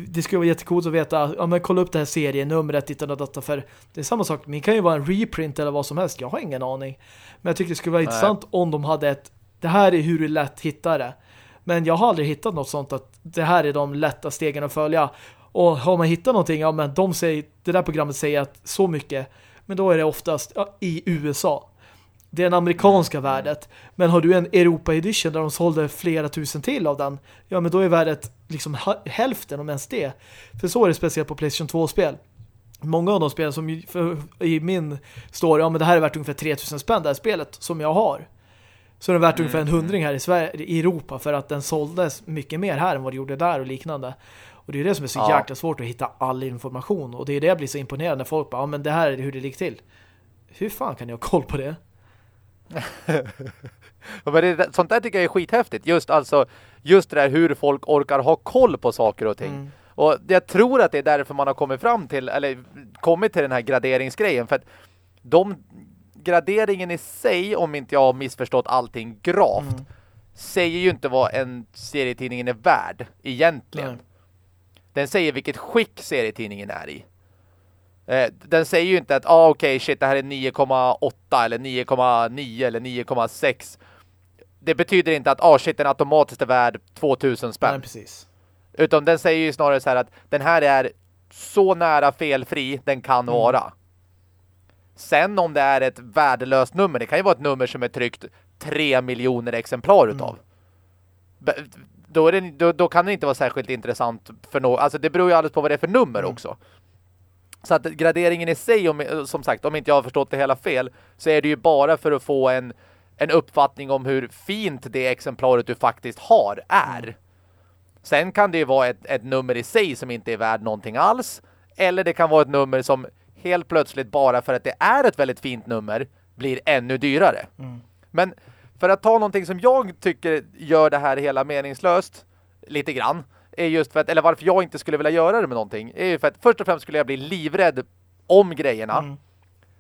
det skulle vara jättekult att veta, ja men kolla upp det här serienumret, ditt och detta, för det är samma sak, det kan ju vara en reprint eller vad som helst, jag har ingen aning. Men jag tycker det skulle vara Nej. intressant om de hade ett, det här är hur du lätt hittar det. Men jag har aldrig hittat något sånt att det här är de lätta stegen att följa. Och har man hittat någonting, ja men de säger, det där programmet säger att så mycket, men då är det oftast ja, i USA. Det är den amerikanska värdet. Men har du en Europa Edition där de sålde flera tusen till av den, ja men då är värdet liksom hälften om ens det. För så är det speciellt på PlayStation 2-spel. Många av de spel som för, i min story, ja men det här är värt ungefär 3000 spänn det här spelet som jag har. Så är det värt ungefär en hundring här i, Sverige, i Europa för att den såldes mycket mer här än vad det gjorde där och liknande. Och det är det som är så Ja. jäkla svårt att hitta all information. Och det är det jag blir så imponerad när folk bara, ja men det här är hur det ligger till. Hur fan kan jag ha koll på det? *laughs* Men det, sånt där tycker jag är skithäftigt. Just alltså, just det där hur folk orkar ha koll på saker och ting. Mm. Och jag tror att det är därför man har kommit fram till, eller kommit till den här graderingsgrejen. För att de, graderingen i sig, om inte jag har missförstått allting gravt, Mm. säger ju inte vad en serietidning är värd egentligen. Nej. Den säger vilket skick serietidningen är i. Eh, den säger ju inte att ah, okej, shit, det här är 9,8 eller 9,9 eller 9,6. det betyder inte att ah, shit, den automatiskt är värd 2000 spänn. Nej, precis. Utan den säger ju snarare så här att den här är så nära felfri den kan Mm. vara. Sen om det är ett värdelöst nummer, det kan ju vara ett nummer som är tryckt 3 miljoner exemplar utav. Mm. Då, det, då, då kan det inte vara särskilt intressant för någon. Alltså det beror ju alldeles på vad det är för nummer Mm. också. Så att graderingen i sig, om, som sagt, om inte jag har förstått det hela fel, så är det ju bara för att få en, en uppfattning om hur fint det exemplaret du faktiskt har är. Sen kan det ju vara ett, ett nummer i sig som inte är värd någonting alls. Eller det kan vara ett nummer som helt plötsligt bara för att det är ett väldigt fint nummer blir ännu dyrare. Men för att ta någonting som jag tycker gör det här hela meningslöst lite grann är just för att, eller varför jag inte skulle vilja göra det med någonting är ju för att först och främst skulle jag bli livrädd om grejerna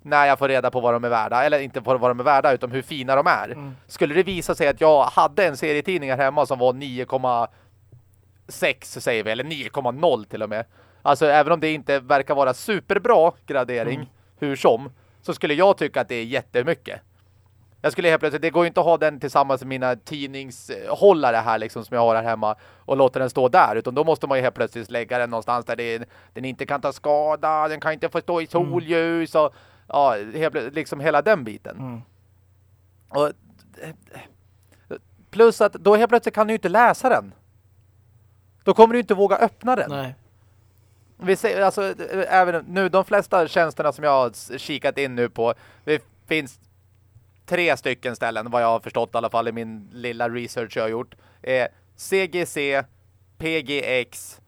när jag får reda på vad de är värda, eller inte på vad de är värda utan hur fina de är. Skulle det visa sig att jag hade en serietidning här hemma som var 9,6 säger vi, eller 9,0 till och med. Alltså även om det inte verkar vara superbra gradering, hur som, så skulle jag tycka att det är jättemycket. Jag skulle helt plötsligt, det går ju inte att ha den tillsammans med mina tidningshållare här liksom som jag har här hemma och låta den stå där. Utan då måste man ju helt plötsligt lägga den någonstans där det, den inte kan ta skada, den kan inte få stå i solljus och ja, helt, liksom hela den biten. Mm. Och, plus att då helt plötsligt kan du inte läsa den. Då kommer du inte våga öppna den. Nej. Vi ser, alltså, även nu, de flesta tjänsterna som jag har kikat in nu på, det finns tre stycken ställen, vad jag har förstått i alla fall i min lilla research jag har gjort, är CGC, PGX,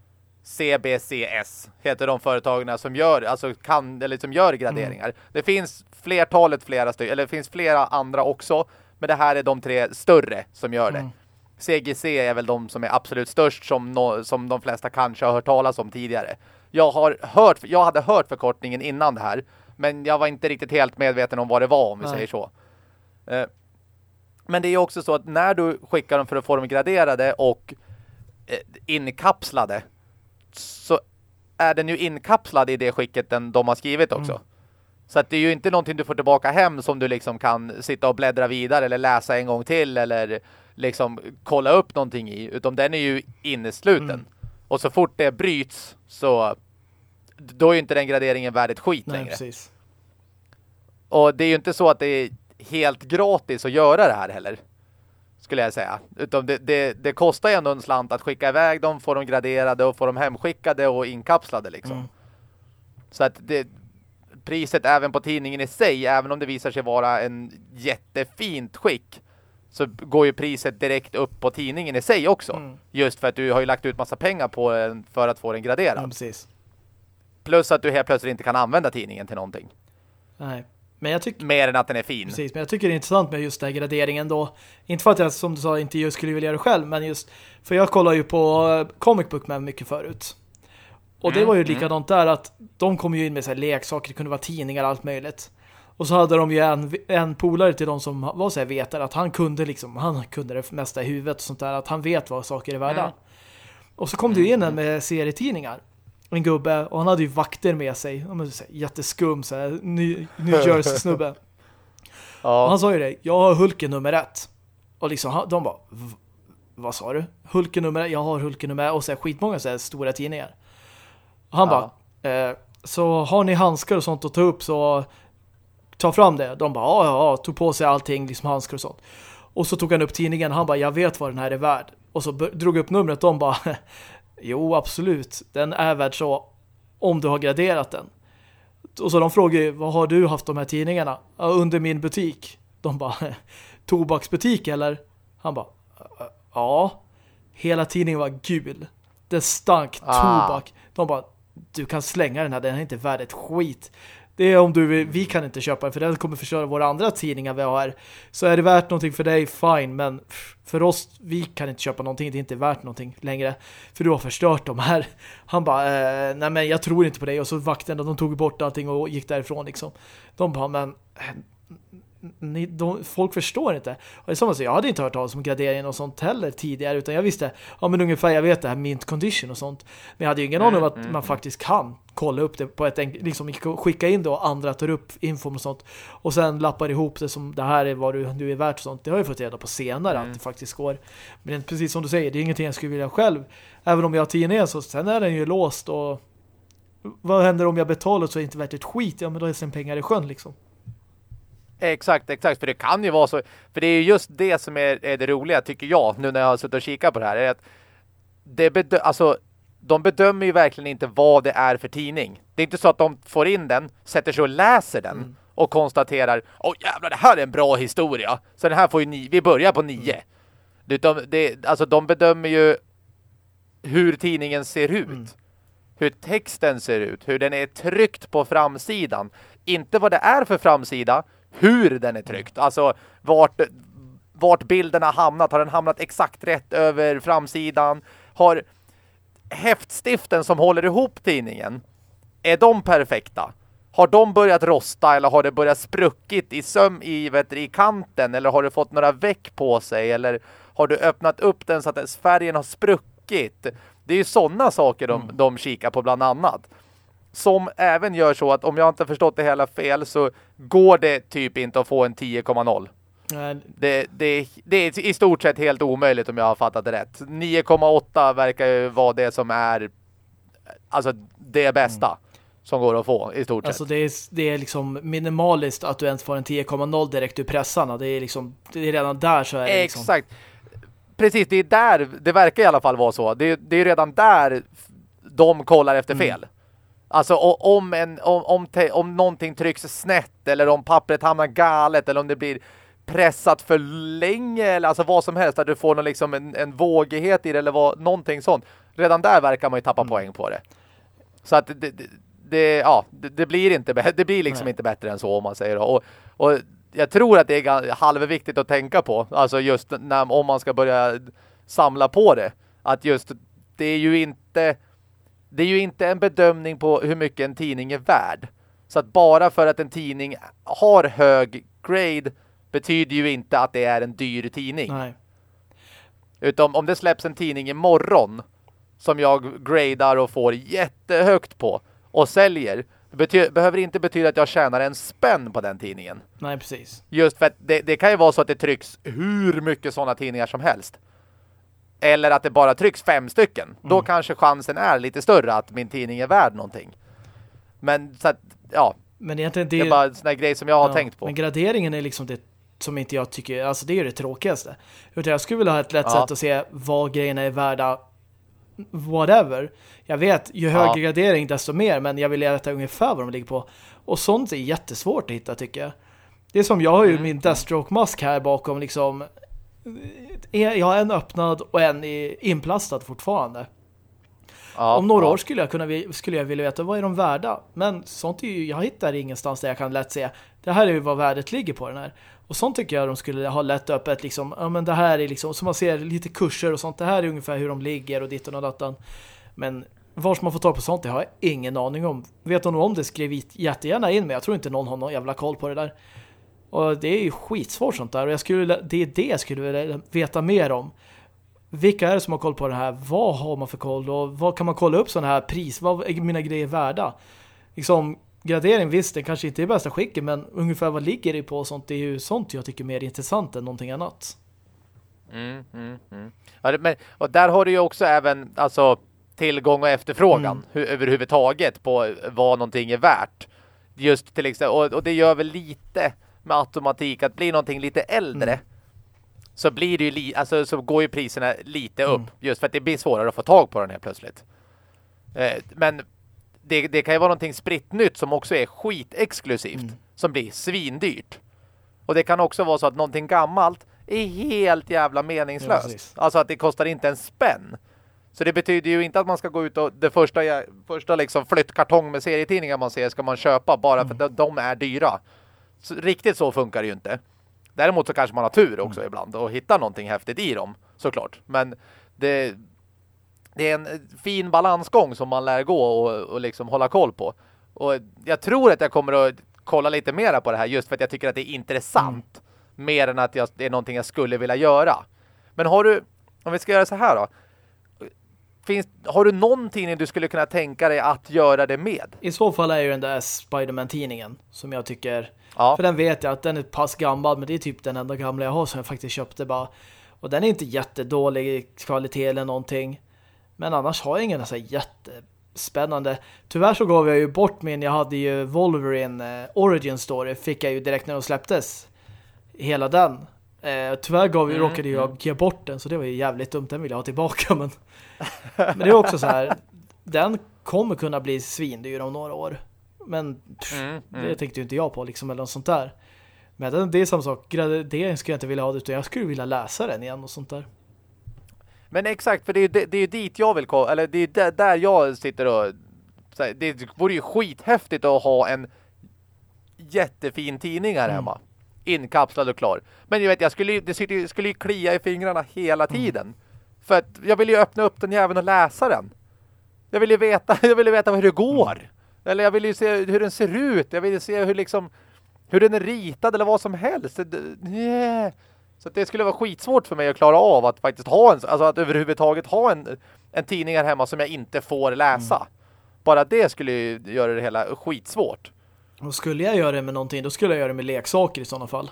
CBCS heter de företagen som gör, alltså kan, eller som gör graderingar. Det finns flertalet flera stycken, eller det finns flera andra också, men det här är de tre större som gör det. Mm. CGC är väl de som är absolut störst som, no, som de flesta kanske har hört talas om tidigare. Jag har hört, jag hade hört förkortningen innan det här, men jag var inte riktigt helt medveten om vad det var om vi Nej. säger så. Eh, Men det är också så att när du skickar dem för att få dem graderade och eh, inkapslade så är den ju inkapslad i det skicket den de har skrivit också. Mm. Så att det är ju inte någonting du får tillbaka hem som du liksom kan sitta och bläddra vidare eller läsa en gång till eller liksom kolla upp någonting i. Utan den är ju innesluten. Mm. Och så fort det bryts så då är ju inte den graderingen värd ett skit Nej, längre. precis. Och det är ju inte så att det är helt gratis att göra det här heller. Skulle jag säga. Utan det, det, det kostar ju ändå en slant att skicka iväg dem, få dem graderade och få dem hemskickade och inkapslade liksom. Mm. Så att det, priset även på tidningen i sig, även om det visar sig vara en jättefint skick, så går ju priset direkt upp på tidningen i sig också. Mm. Just för att du har ju lagt ut massa pengar på den för att få den graderad. Ja. Plus att du helt plötsligt inte kan använda tidningen till någonting. Nej. Men jag tycker Mer än att den är fin. Precis, men jag tycker det är intressant med just den här graderingen då. Inte för att jag, som du sa, inte just skulle vilja göra det själv, men just för jag kollar ju på eh, Comic Book Man mycket förut. Och det Mm, var ju mm. likadant där att de kom ju in med så här leksaker, det kunde vara tidningar, allt möjligt. Och så hade de ju en, en polare till de som var så här vetare, att han kunde liksom, han kunde det mesta i huvudet och sånt där, att han vet vad saker är värda. Mm. Och så kom det ju in en med serietidningar. En gubbe, och han hade ju vakter med sig. Jätteskum, så här, New, New *laughs* Jersey-snubbe. Ja. han sa ju det, jag har Hulken nummer ett. Och liksom, de bara, "V- vad sa du? Hulken nummer ett, jag har Hulken nummer ett. Och så här, skitmånga så här, stora tidningar. Och han Ja. bara, eh, så har ni handskar och sånt att ta upp så ta fram det. De bara, ja, ja, ja, tog på sig allting, liksom handskar och sånt. Och så tog han upp tidningen, han bara, jag vet vad den här är värd. Och så drog upp numret, de bara, *laughs* jo, absolut, den är värd så om du har graderat den. Och så de frågade ju, vad har du haft de här tidningarna? "Ja, Under min butik. De bara, *laughs* tobaksbutik eller? Han bara, ja. Hela tidningen var gul. Det stank Ah. tobak. De bara, du kan slänga den här, den är inte värd ett skit. Det är om du vill, vi kan inte köpa den för den kommer förstöra våra andra tidningar vi har. Så är det värt någonting för dig, fine. Men för oss, vi kan inte köpa någonting. Det är inte värt någonting längre. För du har förstört de här. Han bara, eh, nej men jag tror inte på dig. Och så vakten, de tog bort allting och gick därifrån liksom. De bara, men eh, ni, de, folk förstår inte. Och som säga, jag hade inte hört talas om gradering och sånt heller tidigare utan jag visste, ja men ungefär jag vet det här mint condition och sånt. Men jag hade ju ingen aning om att mm, man faktiskt kan kolla upp det på ett liksom skicka in det och andra tar upp info och sånt och sen lappar ihop det som det här är vad du, du är värt och sånt. Det har jag fått reda på senare Mm. att det faktiskt går. Men precis som du säger, det är ingenting jag skulle vilja själv. Även om jag har 10 ner så sen är den ju låst och vad händer om jag betalar så är det inte värt ett skit? Ja men då är sen pengar i sjön liksom. Exakt, exakt. För det kan ju vara så. För det är ju just det som är, är det roliga, tycker jag, nu när jag har suttit och kikat på det här. Är att det bedö alltså, de bedömer ju verkligen inte vad det är för tidning. Det är inte så att de får in den, sätter sig och läser den Mm. och konstaterar Åh jävlar, det här är en bra historia. Så den här får ju ni, vi börjar på nio. Mm. Utan det, alltså de bedömer ju hur tidningen ser ut. Mm. Hur texten ser ut. Hur den är tryckt på framsidan. Inte vad det är för framsida. Hur den är tryckt. Alltså vart, vart bilden har hamnat. Har den hamnat exakt rätt över framsidan? Har häftstiften som håller ihop tidningen. Är de perfekta? Har de börjat rosta eller har det börjat spruckit i söm i, vet, du, i kanten eller har det fått några veck på sig eller har du öppnat upp den så att färgen har spruckit? Det är ju sådana saker de, de kikar på bland annat. Som även gör så att om jag inte förstått det hela fel så går det typ inte att få en 10,0. Nej, Det, det, det är i stort sett helt omöjligt om jag har fattat det rätt. 9,8 verkar ju vara det som är alltså det bästa som går att få i stort Alltså sett. det är, det är liksom minimaliskt att du ens får en 10,0 direkt ur pressarna. Det är liksom, det är redan där så är det liksom. Exakt. Precis, det är där, det verkar i alla fall vara så. Det, det är redan där de kollar efter Mm. Alltså om, en, om, om, om någonting trycks snett eller om pappret hamnar galet eller om det blir pressat för länge eller alltså vad som helst, att du får någon, liksom en, en vågighet i det eller vad, någonting sånt. Redan där verkar man ju tappa Mm. poäng på det. Så att det, det, det, ja, det, det blir inte det blir liksom Nej. inte bättre än så om man säger det. Och, och jag tror att det är halvviktigt att tänka på. Alltså just när, om man ska börja samla på det. Att just det är ju inte det är ju inte en bedömning på hur mycket en tidning är värd. Så att bara för att en tidning har hög grade betyder ju inte att det är en dyr tidning. Nej. Utan om det släpps en tidning imorgon som jag gradar och får jättehögt på och säljer behöver inte betyda att jag tjänar en spänn på den tidningen. Nej, precis. Just för att det, det kan ju vara så att det trycks hur mycket sådana tidningar som helst. Eller att det bara trycks fem stycken. Då kanske chansen är lite större att min tidning är värd någonting. Men så att, ja, Men egentligen det, det är bara en sån grej som jag har ja, tänkt på. Men graderingen är liksom det som inte jag tycker, alltså det är det tråkigaste. Utan jag skulle vilja ha ett lätt Ja. sätt att se vad grejerna är värda whatever. Jag vet, ju högre Ja. gradering desto mer, men jag vill veta ungefär vad de ligger på. Och sånt är jättesvårt att hitta tycker jag. Det är som, jag har Mm. ju min Deathstroke-mask här bakom liksom jag har en öppnad och en inplastad fortfarande. ja, Om några ja. år skulle jag, kunna, skulle jag vilja veta vad är de värda. Men sånt är ju, jag hittar ingenstans där jag kan lätt se det här är ju vad värdet ligger på den här. Och sånt tycker jag de skulle ha lätt öppet liksom, ja men det här är liksom, så man ser lite kurser och sånt, det här är ungefär hur de ligger och ditten och datan. Men var man få tag på sånt, det har jag ingen aning om. Vet någon om det, skriv jättegärna in men jag tror inte någon har någon jävla koll på det där. Och det är ju skitsvårt sånt där och jag skulle, det är det jag skulle vilja veta mer om. Vilka är det som har koll på det här? Vad har man för koll? Och vad kan man kolla upp sådana här pris? Vad är mina grejer värda? Liksom, gradering, visst, det kanske inte är bästa skicket, men ungefär vad ligger det på och sånt? Det är ju sånt jag tycker är mer intressant än någonting annat. Mm, mm, mm. Ja, men, och där har du ju också även alltså, tillgång och efterfrågan Mm. hu- överhuvudtaget på vad någonting är värt. Just till exempel, och, och det gör väl lite med automatik att blir någonting lite äldre Mm. så blir det ju alltså, så går ju priserna lite upp Mm. just för att det blir svårare att få tag på den här plötsligt. Eh, men det, det kan ju vara någonting spritt nytt som också är skitexklusivt Mm. som blir svindyrt. Och det kan också vara så att någonting gammalt är helt jävla Ja, meningslöst. precis. alltså att det kostar inte en spänn. Så det betyder ju inte att man ska gå ut och det första, första liksom flyttkartong med serietidningar man ser ska man köpa bara för att de- de är dyra. Riktigt så funkar det ju inte. Däremot så kanske man har tur också ibland och hittar någonting häftigt i dem såklart. Men det, det är en fin balansgång som man lär gå och, och liksom hålla koll på. Och jag tror att jag kommer att kolla lite mera på det här just för att jag tycker att det är intressant mm. mer än att jag, det är någonting jag skulle vilja göra. Men har du, om vi ska göra så här då, Finns, har du någon tidning du skulle kunna tänka dig att göra det med? I så fall är ju den där Spiderman-tidningen som jag tycker... Ja. För den vet jag att den är pass gammal men det är typ den enda gamla jag har som jag faktiskt köpte bara. Och den är inte jättedålig kvalitet eller någonting. Men annars har jag ingen så jättespännande. Tyvärr så gav jag ju bort min, jag hade ju Wolverine eh, Origin Story fick jag ju direkt när de släpptes. Hela den. Eh, tyvärr gav, mm, råkade jag mm. ge bort den så det var ju jävligt dumt, den vill jag ha tillbaka men, men det är också så här den kommer kunna bli svindyr om några år. Men pff, mm, mm. det tänkte ju inte jag på liksom eller något sånt där. Men det är samma sak. Det skulle jag inte vilja ha utan jag skulle vilja läsa den igen och sånt där. Men exakt, för det är, det, är dit jag vill komma. Eller det är där jag sitter och... Det vore ju skithäftigt att ha en jättefin tidning här mm. hemma. Inkapslad och klar. Men jag vet, jag skulle, det skulle ju klia i fingrarna hela mm. tiden. Mm. För att jag vill ju öppna upp den jäveln och läsa den. Jag vill ju veta, *laughs* jag vill ju veta hur det går. Mm. Eller jag vill ju se hur den ser ut. Jag vill ju se hur liksom hur den är ritad eller vad som helst. Yeah. Så det skulle vara skitsvårt för mig att klara av att faktiskt ha en, alltså att överhuvudtaget ha en, en tidning här hemma som jag inte får läsa. Mm. Bara det skulle ju göra det hela skitsvårt. Och skulle jag göra det med någonting, då skulle jag göra det med leksaker i sådana fall.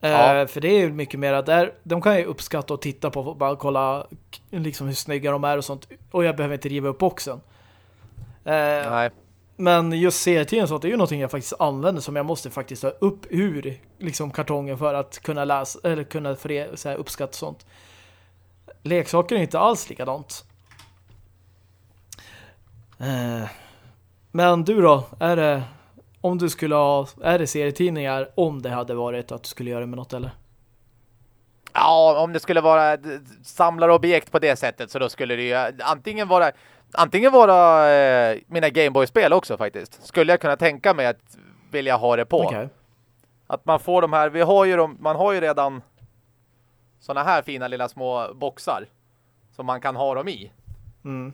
Eh, ja. Eh, för det är ju mycket mer att där, de kan ju uppskatta och titta på, bara kolla liksom hur snygga de är och sånt. Och jag behöver inte riva upp boxen. Eh, Nej. Men just serietidningen så det är ju någonting jag faktiskt använder som jag måste faktiskt ta upp ur liksom kartongen för att kunna läsa eller kunna för så här, uppskatta sånt. Leksaker är inte alls likadant. Eh, men du då, är det om du skulle ha, är det serietidningar om det hade varit att du skulle göra det med något eller? Ja, om det skulle vara samlarobjekt på det sättet så då skulle det ju antingen vara antingen vara eh, mina Gameboy-spel också faktiskt. Skulle jag kunna tänka mig att vilja ha det på. Okay. Att man får de här, vi har ju de, man har ju redan såna här fina lilla små boxar som man kan ha dem i. Mm.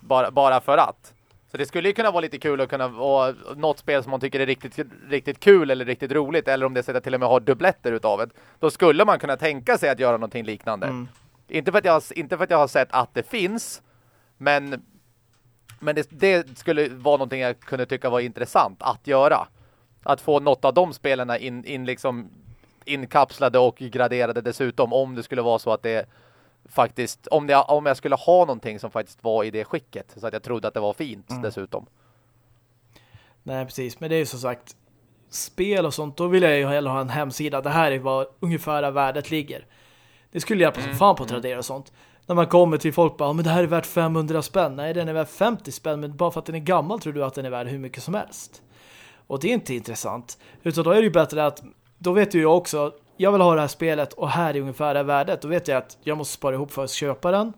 Bara, bara för att. Så det skulle ju kunna vara lite kul att kunna vara något spel som man tycker är riktigt, riktigt kul eller riktigt roligt. Eller om det sätter till och med har dubbletter utav det. Då skulle man kunna tänka sig att göra någonting liknande. Mm. Inte, för att jag, inte för att jag har sett att det finns. Men, men det, det, skulle vara någonting jag kunde tycka var intressant att göra. Att få något av de spelarna in, in liksom inkapslade och graderade dessutom om det skulle vara så att det faktiskt, om jag, om jag skulle ha någonting som faktiskt var i det skicket så att jag trodde att det var fint mm. dessutom. Nej, precis. Men det är ju som sagt spel och sånt, då vill jag ju hellre ha en hemsida. Det här är vad ungefär värdet ligger. Det skulle hjälpa som mm. fan på att mm. Tradera och sånt när man kommer till folk bara, men det här är värt 500 spänn. Nej, den är värd 50 spänn, men bara för att den är gammal tror du att den är värd hur mycket som helst. Och det är inte intressant. Utan då är det ju bättre att, då vet ju jag också, jag vill ha det här spelet och här är ungefär det värdet. Då vet jag att jag måste spara ihop för att köpa den.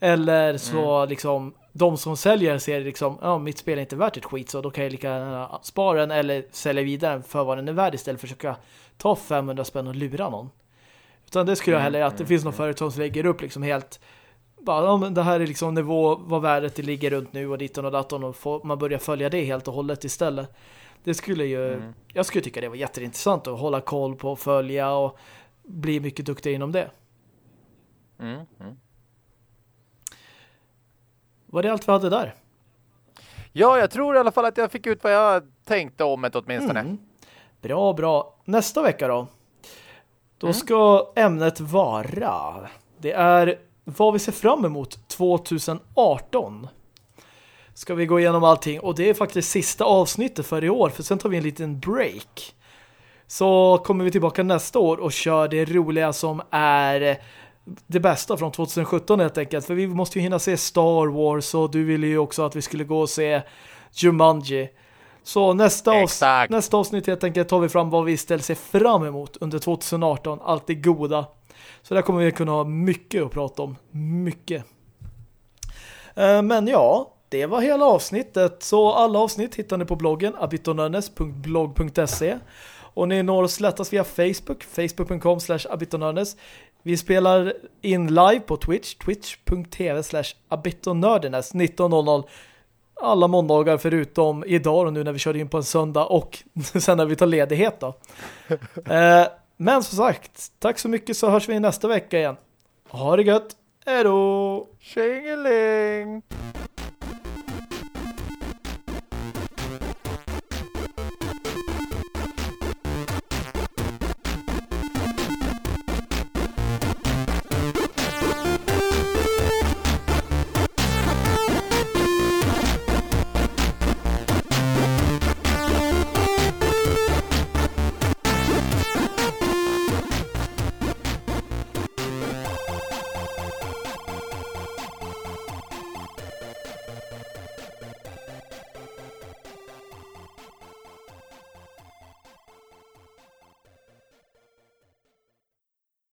Eller så mm. liksom, de som säljer ser liksom, ja mitt spel är inte värt ett skit så då kan jag lika gärna spara den eller sälja vidare för vad den är värd istället för att försöka ta 500 spänn och lura någon. Utan det skulle jag hellre att det finns någon företag som lägger upp liksom helt bara, ja, det här är liksom nivå vad värdet det ligger runt nu och ditten och datorn och få, man börjar följa det helt och hållet istället. Det skulle ju, mm. jag skulle tycka det var jätteintressant att hålla koll på, följa och bli mycket duktig inom det. Mm. Mm. Var det allt vi hade där? Ja, jag tror i alla fall att jag fick ut vad jag tänkte om det åtminstone. Mm. Bra, bra. Nästa vecka då? Då mm. ska ämnet vara det är vad vi ser fram emot 2018. Ska vi gå igenom allting och det är faktiskt sista avsnittet för i år för sen tar vi en liten break. Så kommer vi tillbaka nästa år och kör det roliga som är det bästa från 2017 helt enkelt. För vi måste ju hinna se Star Wars och du ville ju också att vi skulle gå och se Jumanji. Så nästa, avs nästa avsnitt helt enkelt tar vi fram vad vi ställer sig fram emot under 2018. Allt det goda. Så där kommer vi kunna ha mycket att prata om. Mycket. Eh, men ja, det var hela avsnittet. Så alla avsnitt hittar ni på bloggen abitonörnes.blog.se och ni når oss lättast via Facebook, facebook.com slash abitonörnes. Vi spelar in live på Twitch, twitch.tv slash abitonördenes 19.00 alla måndagar förutom idag och nu när vi kör in på en söndag och *laughs* sen när vi tar ledighet då. *laughs* eh, men som sagt, tack så mycket så hörs vi nästa vecka igen. Ha det gött! Hej då! Tjingeling!